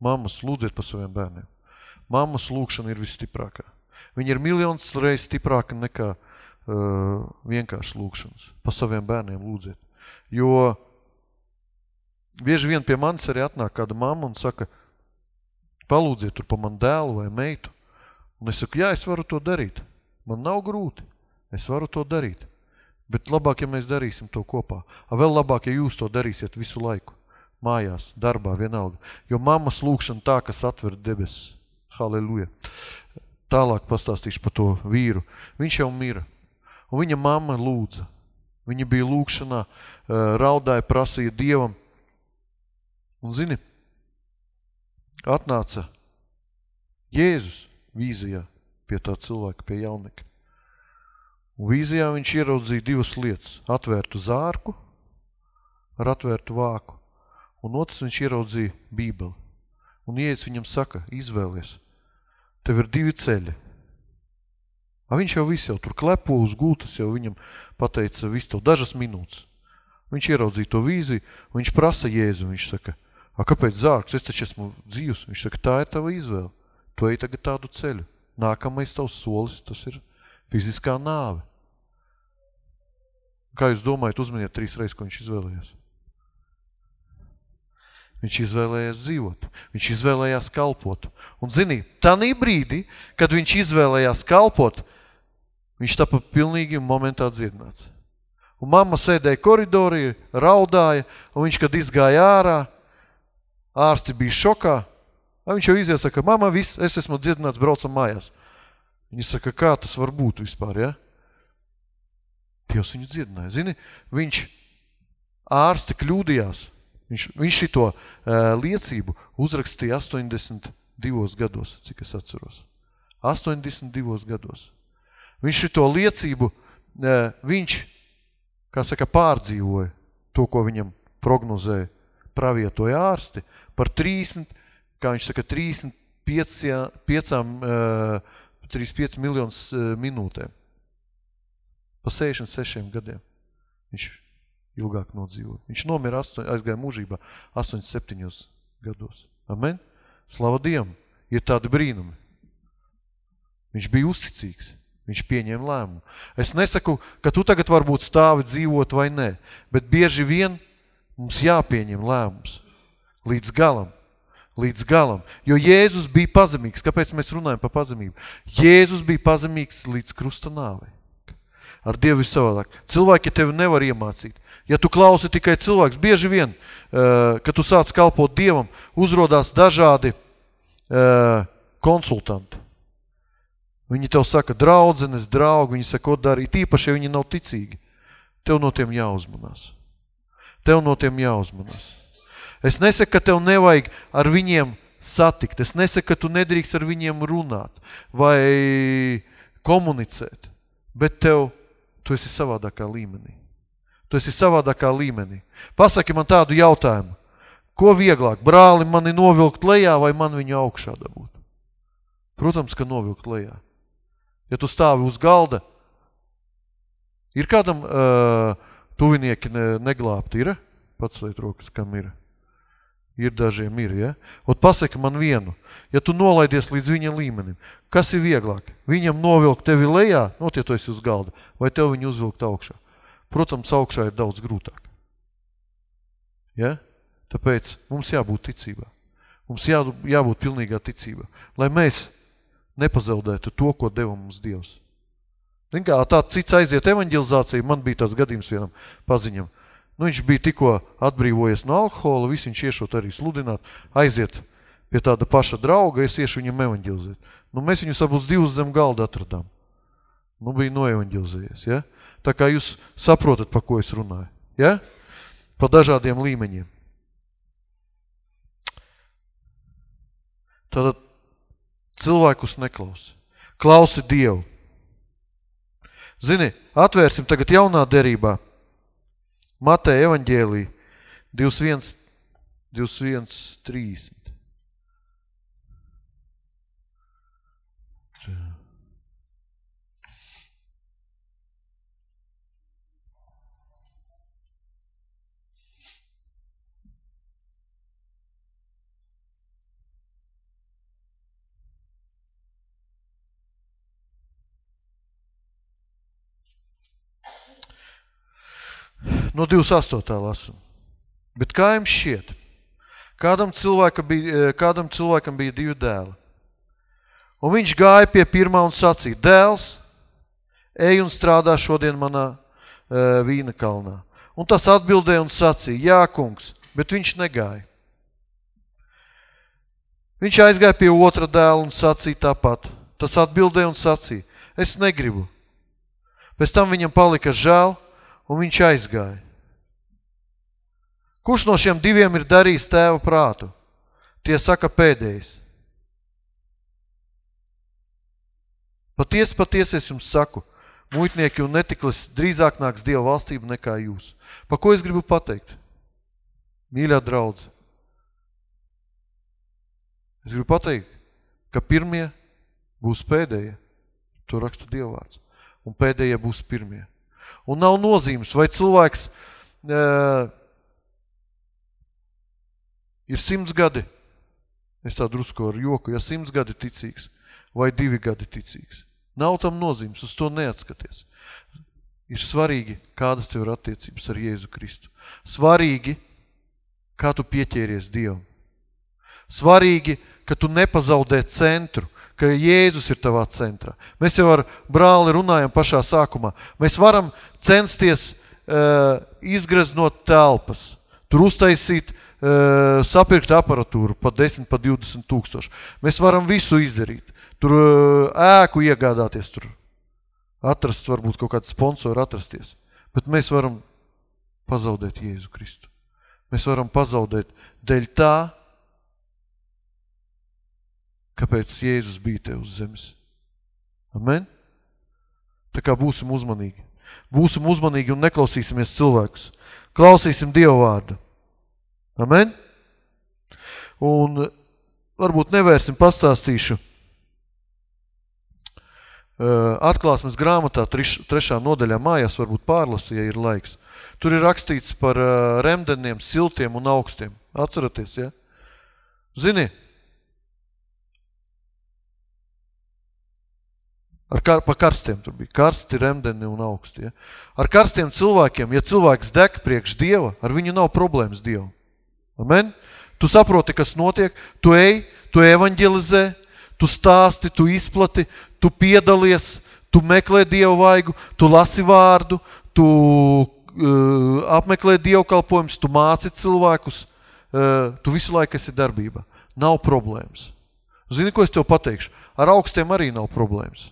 Mammas lūdziet par saviem bērniem. Mammas lūkšana ir visstiprākā. Viņa ir miljonus reizes stiprāka nekā uh, vienkārši lūkšanas. Pa saviem bērniem lūdziet. Jo bieži vien pie manis arī atnāk kāda mamma un saka, palūdziet tur pa manu dēlu vai meitu. Un es saku, jā, es varu to darīt. Man nav grūti. Es varu to darīt. Bet labāk, ja mēs darīsim to kopā. A vēl labāk, ja jūs to darīsiet visu laiku. Mājās, darbā, vienalga. Jo mammas lūkšana tā, kas atver debesis. Halleluja. Tālāk pastāstīšu par to vīru. Viņš jau mira. Un viņa mamma lūdza. Viņa bija lūkšanā, raudāja, prasīja Dievam. Un zini, atnāca Jēzus vīzijā pie tā cilvēka, pie jauneka. Un vīzijā viņš ieraudzīja divas lietas. Atvērtu zārku ar atvērtu vāku. Un otrs viņš ieraudzīja bībeli. Un Jēzus viņam saka, izvēlies. Tev ir divi ceļi. A viņš jau viss jau tur klepo uz gultas, jau viņam pateica visu tev dažas minūtes. Viņš ieraudzīja to vīziju, viņš prasa Jēzu, viņš saka, a kāpēc zārks, es taču esmu dzīvs. Viņš saka, tā ir tava izvēle. Tu ej tagad tādu ceļu. Nākamais tavs solis, tas ir fiziskā nāve. Kā jūs domājat, uzminiet trīs reizes, ko viņš izvēlējās? Viņš izvēlējās dzīvot. Viņš izvēlējās kalpot. Un zini, tanī brīdī, kad viņš izvēlējās kalpot, viņš tapa pilnīgi momentā dziedināts. Un mamma sēdēja koridorī, raudāja, un viņš, kad izgāja ārā, ārsti bija šokā, viņš jau izies, saka, mama, viss, es esmu dziedināts, braucam mājās. Viņa saka, kā tas var būt vispār, ja? Dievs viņu dziedināja. Zini, viņš ārsti kļūdījās. Viņš, viņš šito uh, liecību uzrakstīja 82 gados, cik es atceros. 82 gados. Viņš šito liecību, uh, viņš, kā saka, pārdzīvoja to, ko viņam prognozēja pravietoja ārsti par 30, kā viņš saka, 35, 5, uh, 35 miljonus uh, minūtēm. Pa 66 gadiem viņš ilgāk nodzīvoja. Viņš nomira, aizgāja mūžībā 87 gados. Amen? Slava Dievam! Ir tādi brīnumi. Viņš bija uzticīgs. Viņš pieņēma lēmumu. Es nesaku, ka tu tagad varbūt stāvi dzīvot vai nē, bet bieži vien mums jāpieņem lēmums. Līdz galam. Līdz galam. Jo Jēzus bija pazemīgs. Kāpēc mēs runājam par pazemību? Jēzus bija pazemīgs līdz krusta nāvei ar Dievu ir savādāk. Cilvēki tevi nevar iemācīt. Ja tu klausi tikai cilvēks, bieži vien, uh, kad tu sāc kalpot Dievam, uzrodās dažādi uh, konsultanti. Viņi tev saka, draudzenes, draugi, viņi saka, ko darīt, tīpaši, ja viņi nav ticīgi. Tev no tiem jāuzmanās. Tev no tiem jāuzmanās. Es nesaku, ka tev nevajag ar viņiem satikt. Es nesaku, ka tu nedrīkst ar viņiem runāt vai komunicēt. Bet tev tu esi savādākā līmenī. Tu esi savādākā līmenī. Pasaki man tādu jautājumu. Ko vieglāk, brāli mani novilkt lejā vai man viņu augšā dabūt? Protams, ka novilkt lejā. Ja tu stāvi uz galda, ir kādam uh, tuvinieki ne, neglābti, ir? Pats liet rokas, kam ir. Ir dažiem ir, ja? Ot pasaka man vienu, ja tu nolaidies līdz viņa līmenim, kas ir vieglāk? Viņam novilkt tevi lejā, not ja tu esi uz galda, vai tev viņu uzvilkt augšā? Protams, augšā ir daudz grūtāk. Ja? Tāpēc mums jābūt ticībā. Mums jā, jābūt pilnīgā ticībā, lai mēs nepazaudētu to, ko deva mums Dievs. Zin kā, tā cits aiziet evanģelizācija, man bija tāds gadījums vienam paziņam. Nu, viņš bija tikko atbrīvojies no alkohola, visu viņš iešot arī sludināt, aiziet pie tāda paša drauga, es iešu viņam evaņģilizēt. Nu, mēs viņus abus divus zem galda atradām. Nu, bija noevaņģilizējies, ja? Tā kā jūs saprotat, pa ko es runāju, ja? Pa dažādiem līmeņiem. Tātad cilvēkus neklausi. Klausi Dievu. Zini, atvērsim tagad jaunā derībā – Mateja evaņģēlī 21, 21, 30. No 28. lasuma. Bet kā jums šķiet? Kādam, bija, kādam cilvēkam bija divi dēli. Un viņš gāja pie pirmā un sacīja, dēls, ej un strādā šodien manā uh, vīna kalnā. Un tas atbildēja un sacīja, jā, kungs, bet viņš negāja. Viņš aizgāja pie otra dēla un sacīja tāpat. Tas atbildēja un sacīja, es negribu. Pēc tam viņam palika žēl, un viņš aizgāja. Kurš no šiem diviem ir darījis tēva prātu? Tie saka pēdējais. Patiesi, patiesi es jums saku, muitnieki un netiklis drīzāk nāks Dieva valstība nekā jūs. Pa ko es gribu pateikt? Mīļā draudze. Es gribu pateikt, ka pirmie būs pēdējie. To raksta Dievvārds. Un pēdējie būs pirmie. Un nav nozīmes, vai cilvēks uh, ir simts gadi, es tā drusku ar joku, ja simts gadi ticīgs, vai divi gadi ticīgs. Nav tam nozīmes, uz to neatskaties. Ir svarīgi, kādas tev ir attiecības ar Jēzu Kristu. Svarīgi, kā tu pieķēries Dievam. Svarīgi, ka tu nepazaudē centru, ka Jēzus ir tavā centrā. Mēs jau ar brāli runājam pašā sākumā. Mēs varam censties uh, izgraznot telpas, tur uztaisīt, sapirkt aparatūru pa 10, pa 20 tūkstoši. Mēs varam visu izdarīt tur ēku iegādāties, tur atrast, varbūt kaut kādu sponsoru atrasties. Bet mēs varam pazaudēt Jēzu Kristu. Mēs varam pazaudēt dēļ tā, kāpēc Jēzus bija te uz zemes. Amen? Tā kā būsim uzmanīgi. Būsim uzmanīgi un neklausīsimies cilvēkus. Klausīsim Dievu vārdu. Amen? Un varbūt nevērsim pastāstīšu Atklāsmes grāmatā, trešā nodaļā mājās, varbūt pārlasi, ja ir laiks. Tur ir rakstīts par remdeniem, siltiem un augstiem. Atceraties, ja? Zini, ar kar, pa karstiem tur bija. Karsti, remdeni un augsti. Ja? Ar karstiem cilvēkiem, ja cilvēks deg priekš Dieva, ar viņu nav problēmas Dievu. Amen? Tu saproti, kas notiek, tu ej, tu evaņģelizē, tu stāsti, tu izplati, tu piedalies, tu meklē Dievu vaigu, tu lasi vārdu, tu uh, apmeklē dievkalpojumus, tu māci cilvēkus, uh, tu visu laiku esi darbībā. Nav problēmas. Zini, ko es tev pateikšu? Ar augstiem arī nav problēmas.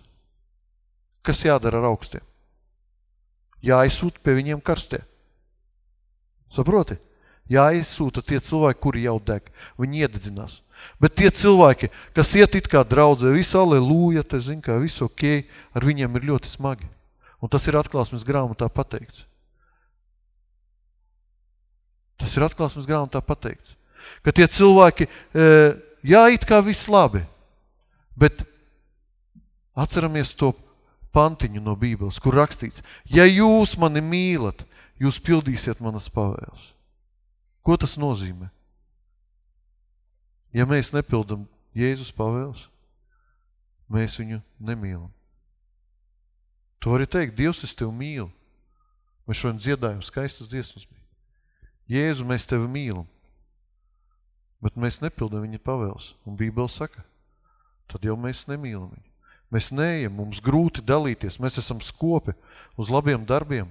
Kas jādara ar augstiem? Jāizsūta pie viņiem karstie. Saproti? Jāizsūta tie cilvēki, kuri jau deg. Viņi iededzinās. Bet tie cilvēki, kas iet it kā draudzē, visu aleluja, te zin, kā visu ok, ar viņiem ir ļoti smagi. Un tas ir atklāsmes grāmatā pateikts. Tas ir atklāsmes grāmatā pateikts. Ka tie cilvēki, e, jā, it kā viss labi, bet atceramies to pantiņu no Bībeles, kur rakstīts, ja jūs mani mīlat, jūs pildīsiet manas pavēles. Ko tas nozīmē? Ja mēs nepildam Jēzus pavēles, mēs viņu nemīlam. Tu vari teikt, Dievs, es tevi mīlu. Mēs šodien dziedājam skaistas dziesmas. Jēzu, mēs tevi mīlam. Bet mēs nepildam viņa pavēles. Un Bībele saka, tad jau mēs nemīlam viņu. Mēs neejam, mums grūti dalīties, mēs esam skopi uz labiem darbiem.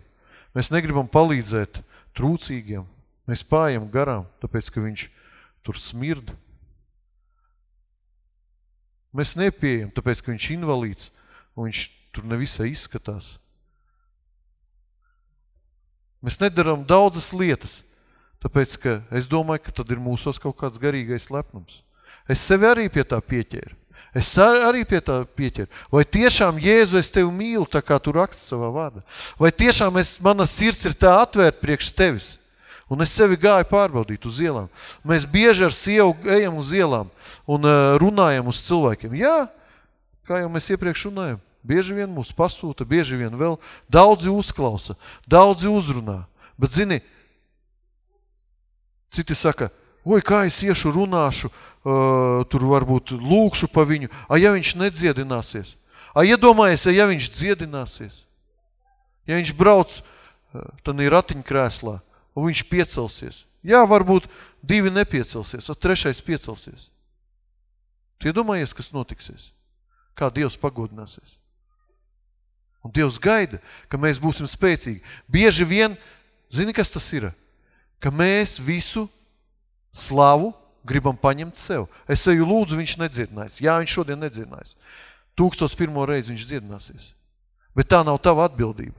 Mēs negribam palīdzēt trūcīgiem. Mēs pājam garām, tāpēc, ka viņš tur smird, Mēs nepieejam, tāpēc, ka viņš invalīds un viņš tur nevisai izskatās. Mēs nedaram daudzas lietas, tāpēc, ka es domāju, ka tad ir mūsos kaut kāds garīgais lepnums. Es sevi arī pie tā pieķēru. Es arī pie tā pieķeru. Vai tiešām, Jēzu, es tevi mīlu, tā kā tu raksti savā vārdā? Vai tiešām es, mana sirds ir tā atvērt priekš tevis? Un es sevi gāju pārbaudīt uz ielām. Mēs bieži ar sievu ejam uz ielām un uh, runājam uz cilvēkiem. Jā, kā jau mēs iepriekš runājam, bieži vien mūs pasūta, bieži vien vēl daudzi uzklausa, daudzi uzrunā. Bet zini, citi saka, oj, kā es iešu runāšu, uh, tur varbūt lūkšu pa viņu, a ja viņš nedziedināsies? A iedomājies, ja viņš dziedināsies? Ja viņš brauc uh, tad ir ratiņkrēslā, un viņš piecelsies. Jā, varbūt divi nepiecelsies, un trešais piecelsies. Tu iedomājies, kas notiksies? Kā Dievs pagodināsies? Un Dievs gaida, ka mēs būsim spēcīgi. Bieži vien, zini, kas tas ir? Ka mēs visu slavu gribam paņemt sev. Es eju lūdzu, viņš nedziedinājis. Jā, viņš šodien nedziedinājis. Tūkstos pirmo reizi viņš dziedināsies. Bet tā nav tava atbildība.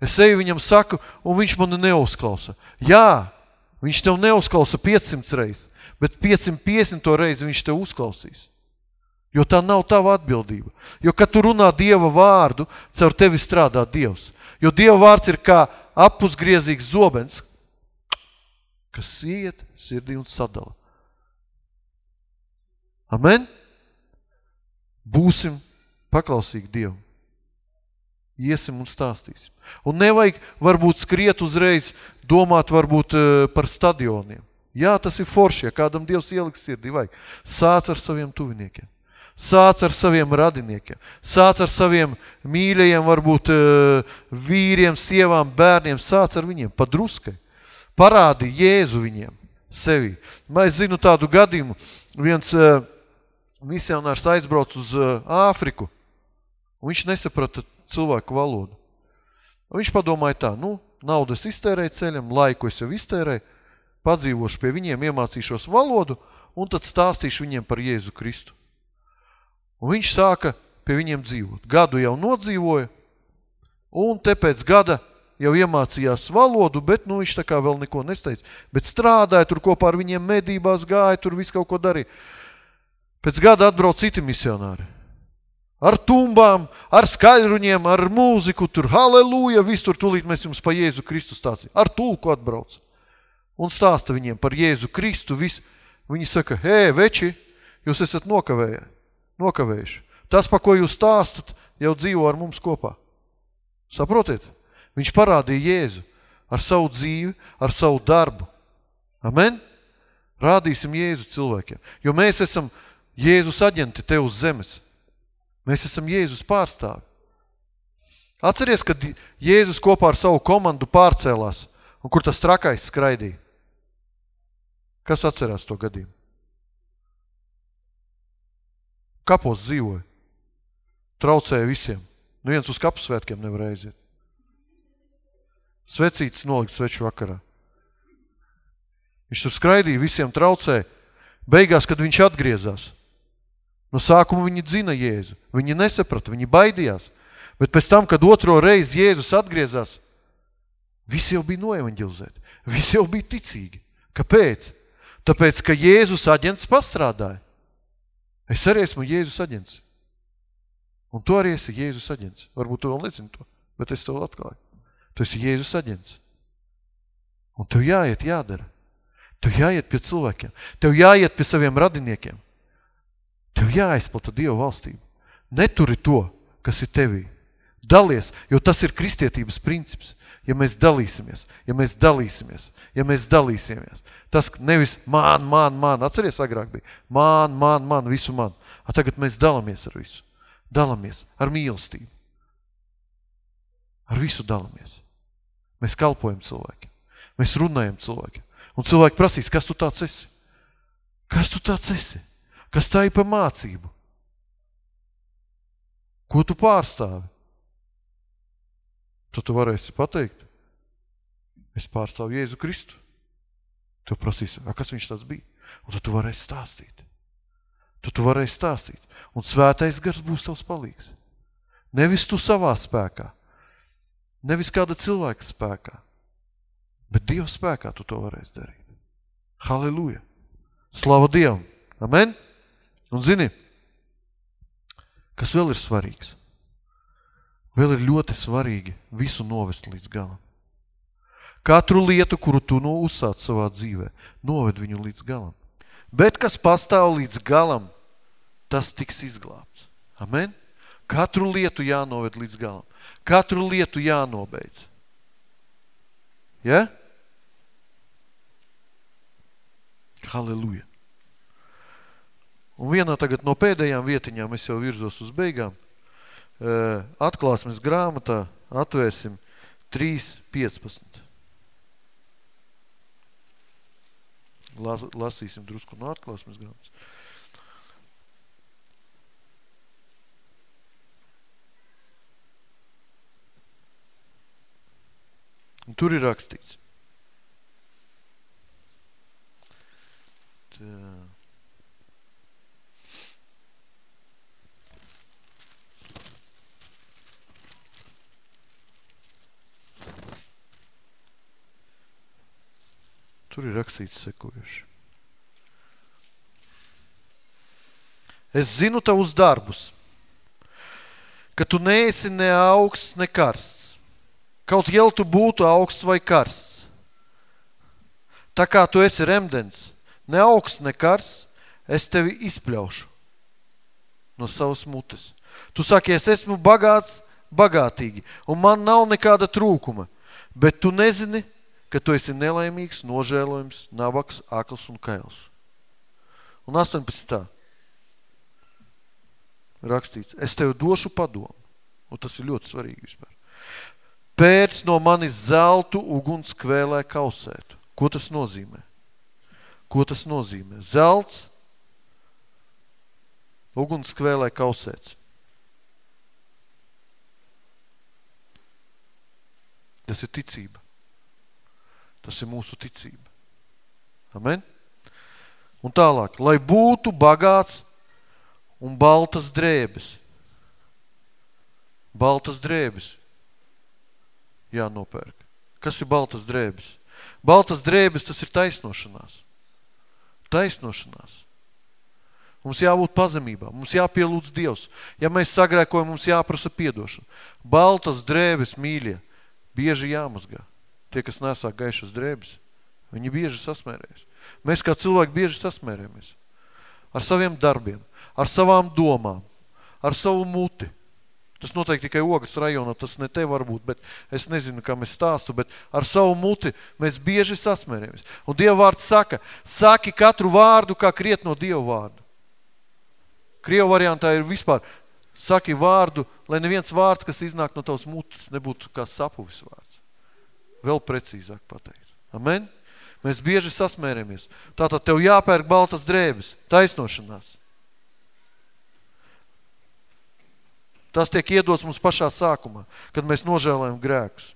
Es eju viņam saku, un viņš mani neuzklausa. Jā, viņš tev neuzklausa 500 reizes, bet 550 reizi viņš tev uzklausīs. Jo tā nav tava atbildība. Jo, kad tu runā Dieva vārdu, caur tevi strādā Dievs. Jo Dieva vārds ir kā apusgriezīgs zobens, kas iet sirdī un sadala. Amen? Būsim paklausīgi Dievam. Iesim un stāstīsim. Un nevajag varbūt skriet uzreiz, domāt varbūt eh, par stadioniem. Jā, tas ir forši, ja kādam Dievs ieliks sirdī, vajag. Sāc ar saviem tuviniekiem. Sāc ar saviem radiniekiem. Sāc ar saviem mīļajiem, varbūt eh, vīriem, sievām, bērniem. Sāc ar viņiem, padruskai. Parādi Jēzu viņiem sevi. Es zinu tādu gadījumu. Viens uh, misionārs aizbrauc uz Āfriku, un viņš nesaprata cilvēku valodu. Viņš padomāja tā, nu, naudas iztērēju ceļam, laiku es jau iztērēju, padzīvošu pie viņiem, iemācīšos valodu, un tad stāstīšu viņiem par Jēzu Kristu. Un viņš sāka pie viņiem dzīvot. Gadu jau nodzīvoja, un te pēc gada jau iemācījās valodu, bet nu, viņš tā kā vēl neko nesteidz. Bet strādāja tur kopā ar viņiem medībās, gāja, tur visu kaut ko darīja. Pēc gada atbrauc citi misionāri. Ar tumbām, ar skaļruņiem, ar mūziku, tur halleluja, viss tur tūlīt mēs jums pa Jēzu Kristu stāstīsim. Ar tulku atbrauc. Un stāsta viņiem par Jēzu Kristu. Visu. Viņi saka, hē, veči, jūs esat nokavēji, nokavējuši. Tas, pa ko jūs stāstat, jau dzīvo ar mums kopā. Saprotiet? Viņš parādīja Jēzu ar savu dzīvi, ar savu darbu. Amen? Rādīsim Jēzu cilvēkiem. Jo mēs esam Jēzus aģenti te uz zemes. Mēs esam Jēzus pārstāvi. Atceries, kad Jēzus kopā ar savu komandu pārcēlās un kur tas trakais skraidīja. Kas atcerās to gadījumu? Kapos dzīvoja. Traucēja visiem. Nu viens uz kapu svētkiem nevarēja aiziet. Svecītis nolikt sveču vakarā. Viņš tur skraidīja, visiem traucēja. Beigās, kad viņš atgriezās, no sākuma viņi dzina Jēzu. Viņi nesaprata, viņi baidījās. Bet pēc tam, kad otro reizi Jēzus atgriezās, visi jau bija noevaņģilizēti. Visi jau bija ticīgi. Kāpēc? Tāpēc, ka Jēzus aģents pastrādāja. Es arī esmu Jēzus aģents. Un tu arī esi Jēzus aģents. Varbūt tu vēl nezini to, bet es tev atklāju. Tu esi Jēzus aģents. Un tev jāiet, jādara. Tev jāiet pie cilvēkiem. Tev jāiet pie saviem radiniekiem. Tev jāizplata Dieva valstība. Neturi to, kas ir tevī. Dalies, jo tas ir kristietības princips. Ja mēs dalīsimies, ja mēs dalīsimies, ja mēs dalīsimies. Tas nevis man, man, man, atceries agrāk bija, man, man, man, visu man. A tagad mēs dalamies ar visu. Dalamies ar mīlestību. Ar visu dalamies. Mēs kalpojam cilvēkiem. Mēs runājam cilvēkiem. Un cilvēki prasīs, kas tu tāds esi? Kas tu tāds esi? Kas tā ir pa mācību? Ko tu pārstāvi? Tad tu varēsi pateikt, es pārstāvu Jēzu Kristu. Tu prasīs, kas viņš tāds bija? Un tad tu varēsi stāstīt. Tad tu varēsi stāstīt. Un svētais gars būs tavs palīgs. Nevis tu savā spēkā, Nevis kāda cilvēka spēkā, bet Dieva spēkā tu to varēsi darīt. Halleluja! Slava Dievam! Amen! Un zini, kas vēl ir svarīgs? Vēl ir ļoti svarīgi visu novest līdz galam. Katru lietu, kuru tu no uzsāc savā dzīvē, noved viņu līdz galam. Bet kas pastāv līdz galam, tas tiks izglābts. Amen? Katru lietu jānoved līdz galam. Katru lietu jānobeidz. Ja? Halleluja. Un vienā tagad no pēdējām vietiņām es jau virzos uz beigām. Atklāsmes grāmatā atvērsim 3, 15. Las, lasīsim drusku no atklāsmes grāmatas. Un tur ir rakstīts. Tā. Tur ir rakstīts sekojuši. Es zinu tavus darbus, ka tu neesi ne augsts, ne karsts. Kaut jau tu būtu augsts vai karsts. Tā kā tu esi remdens, ne augsts, ne karsts, es tevi izpļaušu no savas mutes. Tu saki, es esmu bagāts, bagātīgi, un man nav nekāda trūkuma, bet tu nezini, ka tu esi nelaimīgs, nožēlojums, nabaks, akls un kails. Un 18. rakstīts, es tev došu padomu, un tas ir ļoti svarīgi vispār. Pēc no manis zeltu uguns kvēlē kausētu. Ko tas nozīmē? Ko tas nozīmē? Zelts, uguns kvēlē kausēts. Tas ir ticība. Tas ir mūsu ticība. Amen? Un tālāk, lai būtu bagāts un baltas drēbes. Baltas drēbes jānopērk. Kas ir baltas drēbes? Baltas drēbes tas ir taisnošanās. Taisnošanās. Mums jābūt pazemībā, mums jāpielūdz Dievs. Ja mēs sagrēkojam, mums jāprasa piedošana. Baltas drēbes, mīļie, bieži jāmazgā. Tie, kas nesā gaišas drēbes, viņi bieži sasmērējas. Mēs kā cilvēki bieži sasmērējamies. Ar saviem darbiem, ar savām domām, ar savu muti. Tas noteikti tikai ogas rajonā, tas ne te var būt, bet es nezinu, kam es stāstu, bet ar savu muti mēs bieži sasmērējamies. Un Dieva vārds saka, saki katru vārdu, kā kriet no Dieva vārdu. Krievu variantā ir vispār, saki vārdu, lai neviens vārds, kas iznāk no tavas mutes, nebūtu kā sapuvis vārds vēl precīzāk pateikt. Amen? Mēs bieži sasmēramies. Tātad tev jāpērk baltas drēbes, taisnošanās. Tas tiek iedots mums pašā sākumā, kad mēs nožēlējam grēkus.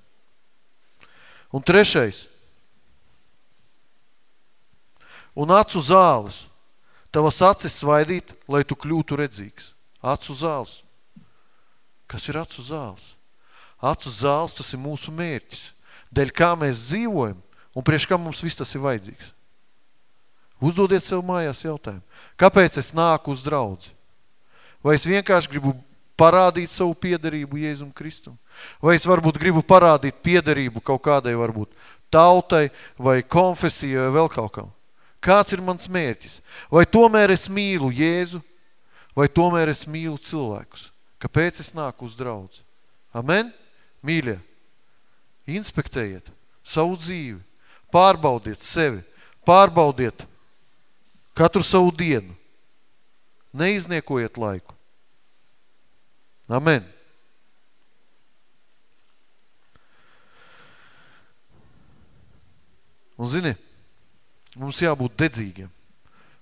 Un trešais. Un acu zāles. Tavas acis svaidīt, lai tu kļūtu redzīgs. Acu zāles. Kas ir acu zāles? Acu zāles, tas ir mūsu mērķis dēļ kā mēs dzīvojam un priekš kā mums viss tas ir vajadzīgs. Uzdodiet sev mājās jautājumu. Kāpēc es nāku uz draudzi? Vai es vienkārši gribu parādīt savu piederību Jēzum Kristum? Vai es varbūt gribu parādīt piederību kaut kādai varbūt tautai vai konfesijai vai vēl kaut kam? Kāds ir mans mērķis? Vai tomēr es mīlu Jēzu? Vai tomēr es mīlu cilvēkus? Kāpēc es nāku uz draudzi? Amen? Mīļie! Inspektējiet savu dzīvi, pārbaudiet sevi, pārbaudiet katru savu dienu. Neizniekojiet laiku. Amen. Un zini, mums jābūt dedzīgiem.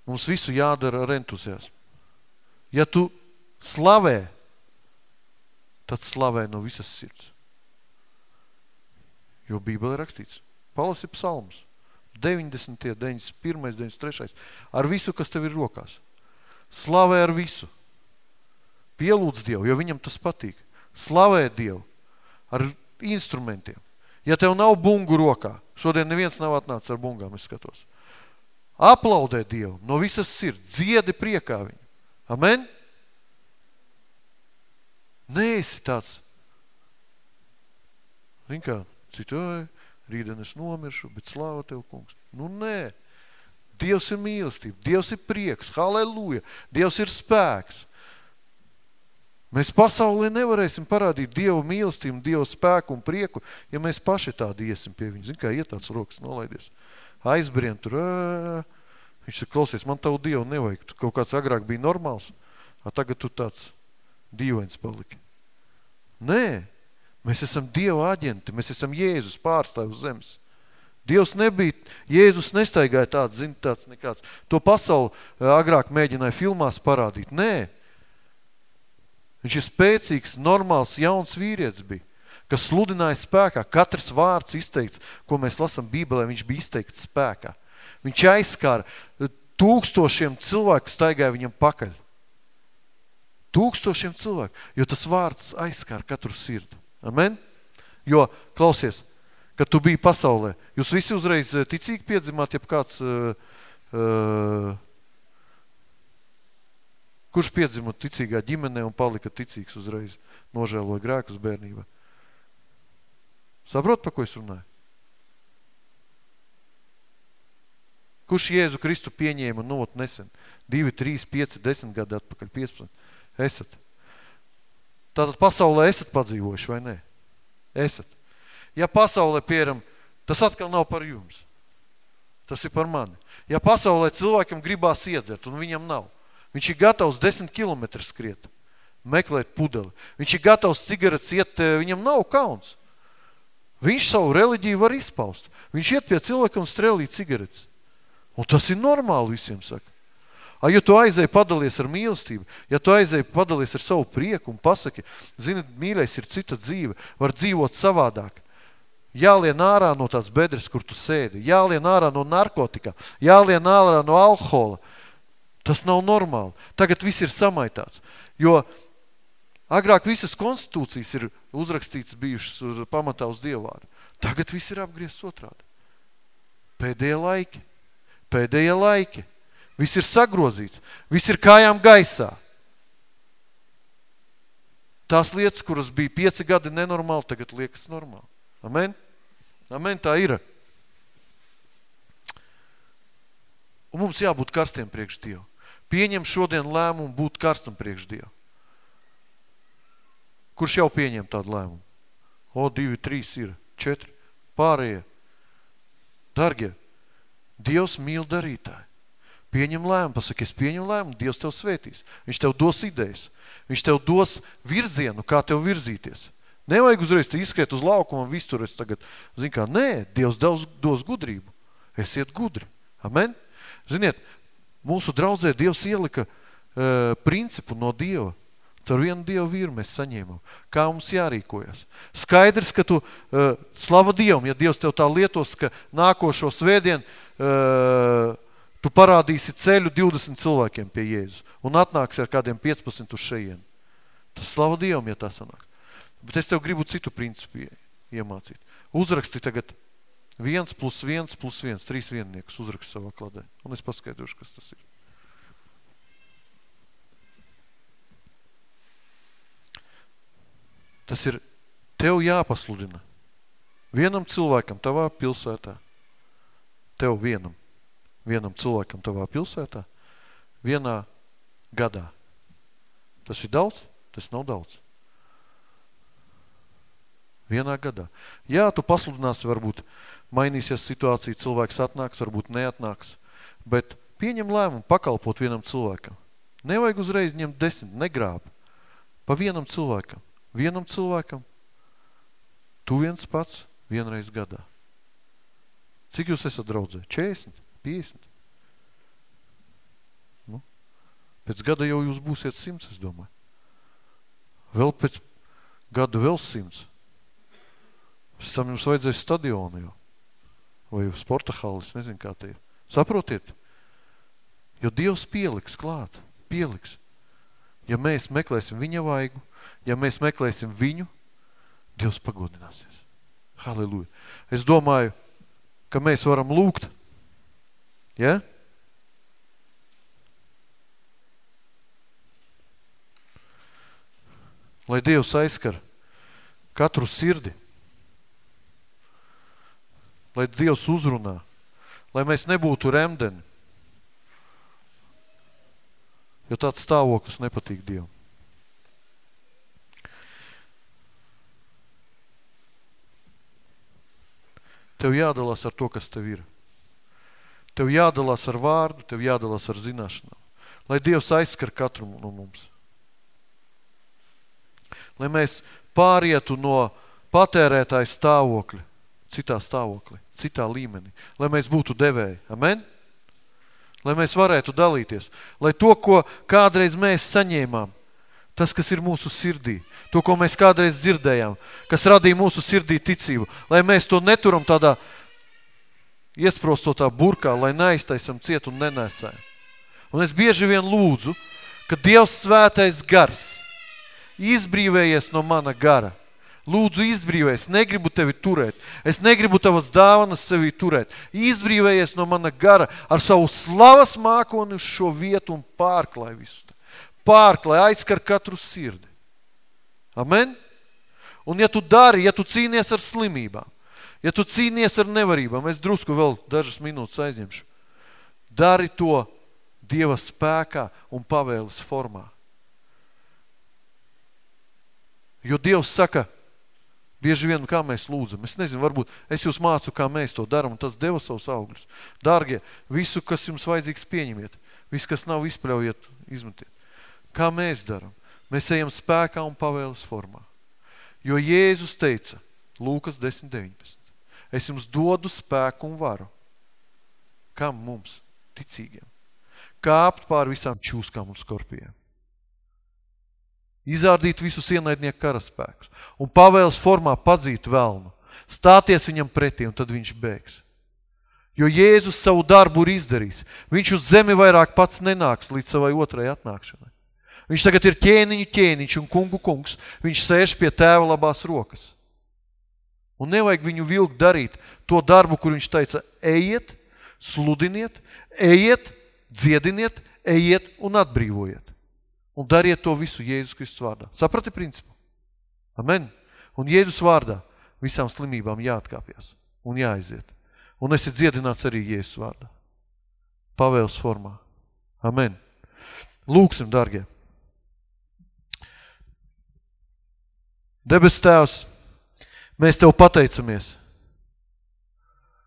Mums visu jādara ar entuziasmu. Ja tu slavē, tad slavē no visas sirds. Jo Bībele ir rakstīts. Palasi psalmus. 90, 91, 93. Ar visu, kas tev ir rokās. Slavē ar visu. Pielūdz Dievu, jo viņam tas patīk. Slavē Dievu ar instrumentiem. Ja tev nav bungu rokā, šodien neviens nav atnācis ar bungām, es skatos. Aplaudē Dievu no visas sirds, dziedi priekā viņu. Amen? Nē, esi tāds. Zin kā, Citi, oi, rītdien es nomiršu, bet slāva Tev, kungs. Nu, nē. Dievs ir mīlestība, Dievs ir prieks, halleluja, Dievs ir spēks. Mēs pasaulē nevarēsim parādīt Dievu mīlestību, Dievu spēku un prieku, ja mēs paši tādi iesim pie viņa. Zin, kā iet tāds rokas nolaidies. Aizbrien tur, ā, viņš saka, klausies, man tavu Dievu nevajag. Tu kaut kāds agrāk bija normāls, a tagad tu tāds dīvains paliki. Nē, Mēs esam Dieva aģenti, mēs esam Jēzus pārstāvi uz zemes. Dievs nebija, Jēzus nestaigāja tāds, zin, tāds nekāds. To pasauli eh, agrāk mēģināja filmās parādīt. Nē. Viņš ir spēcīgs, normāls, jauns vīrietis bija, kas sludināja spēkā. Katrs vārds izteikts, ko mēs lasam Bībelē, viņš bija izteikts spēkā. Viņš aizskāra tūkstošiem cilvēku staigāja viņam pakaļ. Tūkstošiem cilvēku, jo tas vārds aizskāra katru sirdi. Amen? Jo, klausies, kad tu biji pasaulē, jūs visi uzreiz eh, ticīgi piedzimāt, ja kāds, uh, uh, kurš piedzima ticīgā ģimenē un palika ticīgs uzreiz, nožēloja grēkus bērnībā. Saprot, pa ko es runāju? Kurš Jēzu Kristu pieņēma nu, nesen? 2, 3, 5, 10 gadu atpakaļ, 15. Esat. Tātad pasaulē esat padzīvojuši, vai ne? Esat. Ja pasaulē, pieram, tas atkal nav par jums. Tas ir par mani. Ja pasaulē cilvēkam gribās iedzert, un viņam nav, viņš ir gatavs 10 km skriet, meklēt pudeli. Viņš ir gatavs cigaretes iet, eh, viņam nav kauns. Viņš savu reliģiju var izpaust. Viņš iet pie cilvēka un strēlī cigaretes. Un tas ir normāli visiem saka. A, ja tu aizēji padalies ar mīlestību, ja tu aizēji padalies ar savu prieku un pasaki, zini, mīļais ir cita dzīve, var dzīvot savādāk. Jālien ārā no tās bedres, kur tu sēdi, jālien ārā no narkotika, jālien ārā no alkohola. Tas nav normāli. Tagad viss ir samaitāts, jo agrāk visas konstitūcijas ir uzrakstīts bijušas uz pamatā uz dievvāru. Tagad viss ir apgriezts otrādi. Pēdējie laiki pēdējie laiki. Viss ir sagrozīts, viss ir kājām gaisā. Tās lietas, kuras bija pieci gadi nenormāli, tagad liekas normāli. Amen? Amen, tā ir. Un mums jābūt karstiem priekš Dievu. Pieņem šodien lēmumu būt karstam priekš Dievu. Kurš jau pieņem tādu lēmumu? O, divi, trīs ir, četri, pārējie. Dargie, Dievs mīl darītāju. Pieņem lēmumu, pasaki, es pieņemu lēmumu, Dievs tev svētīs. Viņš tev dos idejas. Viņš tev dos virzienu, kā tev virzīties. Nevajag uzreiz te izskriet uz laukumu un viss tur es tagad, zin kā, nē, Dievs dos, dos gudrību. Esiet gudri. Amen? Ziniet, mūsu draudzē Dievs ielika uh, principu no Dieva. Caur vienu Dievu vīru mēs saņēmam. Kā mums jārīkojas. Skaidrs, ka tu uh, slava Dievam, ja Dievs tev tā lietos, ka nākošo svētdien uh, tu parādīsi ceļu 20 cilvēkiem pie Jēzus un atnāksi ar kādiem 15 uz šeien. Tas slava Dievam, ja tā sanāk. Bet es tev gribu citu principu iemācīt. Uzraksti tagad 1 plus 1 plus 1, trīs vienniekus uzraksti savā kladē. Un es paskaidrošu, kas tas ir. Tas ir tev jāpasludina. Vienam cilvēkam tavā pilsētā. Tev vienam. Vienam cilvēkam tavā pilsētā. Vienā gadā. Tas ir daudz? Tas nav daudz. Vienā gadā. Jā, tu pasludināsi, varbūt mainīsies situācija, cilvēks atnāks, varbūt neatnāks, bet pieņem lēmumu pakalpot vienam cilvēkam. Nevajag uzreiz ņemt desmit, negrāb. Pa vienam cilvēkam. Vienam cilvēkam tu viens pats vienreiz gadā. Cik jūs esat draudzē? 40, 50? Nu, pēc gada jau jūs būsiet 100, es domāju. Vēl pēc gada vēl 100. Pēc tam jums vajadzēs stadionu jau. Vai sporta halis, nezinu kā te ir. Saprotiet? Jo Dievs pieliks klāt. Pieliks. Ja mēs meklēsim viņa vaigu, ja mēs meklēsim viņu, Dievs pagodināsies. Halleluja. Es domāju, ka mēs varam lūgt. Ja? Lai Dievs aizskar katru sirdi. Lai Dievs uzrunā. Lai mēs nebūtu remdeni. Jo tāds stāvoklis nepatīk Dievam. Tev jādalās ar to, kas tev ir. Tev jādalās ar vārdu, tev jādalās ar zināšanām. Lai Dievs aizskar katru no mums. Lai mēs pārietu no patērētāju stāvokļi, citā stāvoklī, citā līmenī, lai mēs būtu devēji. Amen? Lai mēs varētu dalīties. Lai to, ko kādreiz mēs saņēmām, tas, kas ir mūsu sirdī, to, ko mēs kādreiz dzirdējām, kas radīja mūsu sirdī ticību, lai mēs to neturam tādā iesprostotā burkā, lai neaiztaisam ciet un nenesējam. Un es bieži vien lūdzu, ka Dievs svētais gars izbrīvējies no mana gara. Lūdzu, izbrīvējies, negribu tevi turēt. Es negribu tavas dāvanas sevī turēt. Izbrīvējies no mana gara ar savu slavas mākoni uz šo vietu un pārklāj visu. Pārklāj, aizskar katru sirdi. Amen? Un ja tu dari, ja tu cīnies ar slimībām, ja tu cīnies ar nevarībām, es drusku vēl dažas minūtes aizņemšu, dari to Dieva spēkā un pavēles formā. Jo Dievs saka, bieži vien, kā mēs lūdzam, es nezinu, varbūt es jūs mācu, kā mēs to daram, un tas deva savus augļus. Dārgie, visu, kas jums vajadzīgs, pieņemiet. Viss, kas nav, izpļaujiet, izmetiet. Kā mēs daram? Mēs ejam spēkā un pavēles formā. Jo Jēzus teica, Lūkas 10.19, es jums dodu spēku un varu. Kam mums, ticīgiem? Kāpt pār visām čūskām un skorpijiem izārdīt visus ienaidnieku karaspēkus un pavēles formā padzīt velnu, stāties viņam pretī un tad viņš bēgs. Jo Jēzus savu darbu ir izdarījis. Viņš uz zemi vairāk pats nenāks līdz savai otrai atnākšanai. Viņš tagad ir ķēniņu ķēniņš un kungu kungs. Viņš sēž pie tēva labās rokas. Un nevajag viņu vilkt darīt to darbu, kur viņš teica, ejiet, sludiniet, ejiet, dziediniet, ejiet un atbrīvojiet. Un dariet to visu Jēzus Kristus vārdā. Saprati principu? Amen. Un Jēzus vārdā visām slimībām jāatkāpjas un jāaiziet. Un esi dziedināts arī Jēzus vārdā. Pavēles formā. Amen. Lūksim, dargie. Debes tēvs, mēs Tev pateicamies,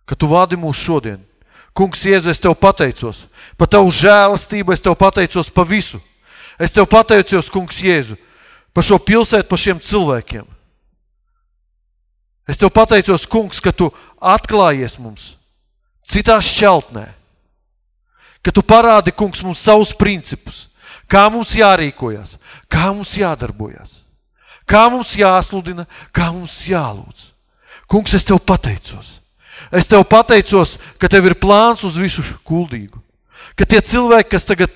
ka Tu vādi mūs šodien. Kungs, Jēzu, es Tev pateicos. Pa Tavu žēlastību es Tev pateicos pa visu. Es Tev pateicos, kungs Jēzu, par šo pilsētu, par šiem cilvēkiem. Es Tev pateicos, kungs, ka Tu atklājies mums citā šķeltnē. Ka Tu parādi, kungs, mums savus principus, kā mums jārīkojas, kā mums jādarbojas, kā mums jāsludina, kā mums jālūdz. Kungs, es Tev pateicos. Es Tev pateicos, ka Tev ir plāns uz visu kuldīgu. Ka tie cilvēki, kas tagad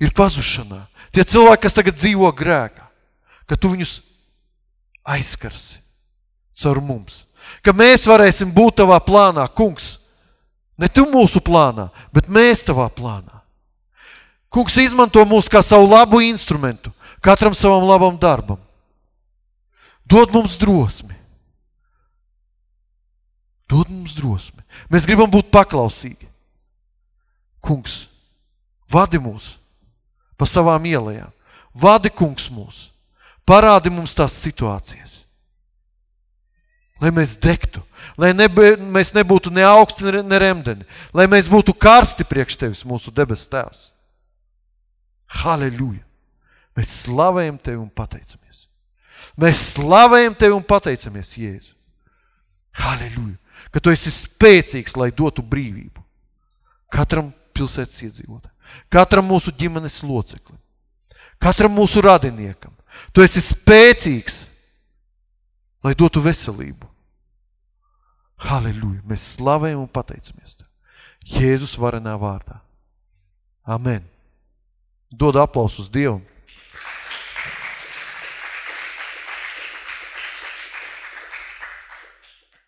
ir pazušanā. Tie cilvēki, kas tagad dzīvo grēkā, ka tu viņus aizskarsi caur mums. Ka mēs varēsim būt tavā plānā, kungs. Ne tu mūsu plānā, bet mēs tavā plānā. Kungs izmanto mūs kā savu labu instrumentu, katram savam labam darbam. Dod mums drosmi. Dod mums drosmi. Mēs gribam būt paklausīgi. Kungs, vadi mūs pa savām ielējām. Vadi kungs mūs, parādi mums tās situācijas. Lai mēs degtu, lai nebe, mēs nebūtu ne augsti, ne remdeni, lai mēs būtu karsti priekš tevis, mūsu debes tēvs. Halleluja! Mēs slavējam tevi un pateicamies. Mēs slavējam tevi un pateicamies, Jēzu. Halleluja! Ka tu esi spēcīgs, lai dotu brīvību katram pilsētas iedzīvotājam katram mūsu ģimenes loceklim, katram mūsu radiniekam. Tu esi spēcīgs, lai dotu veselību. Halleluja! Mēs slavējam un pateicamies Tev. Jēzus varenā vārdā. Amen. Dod aplausus Dievam.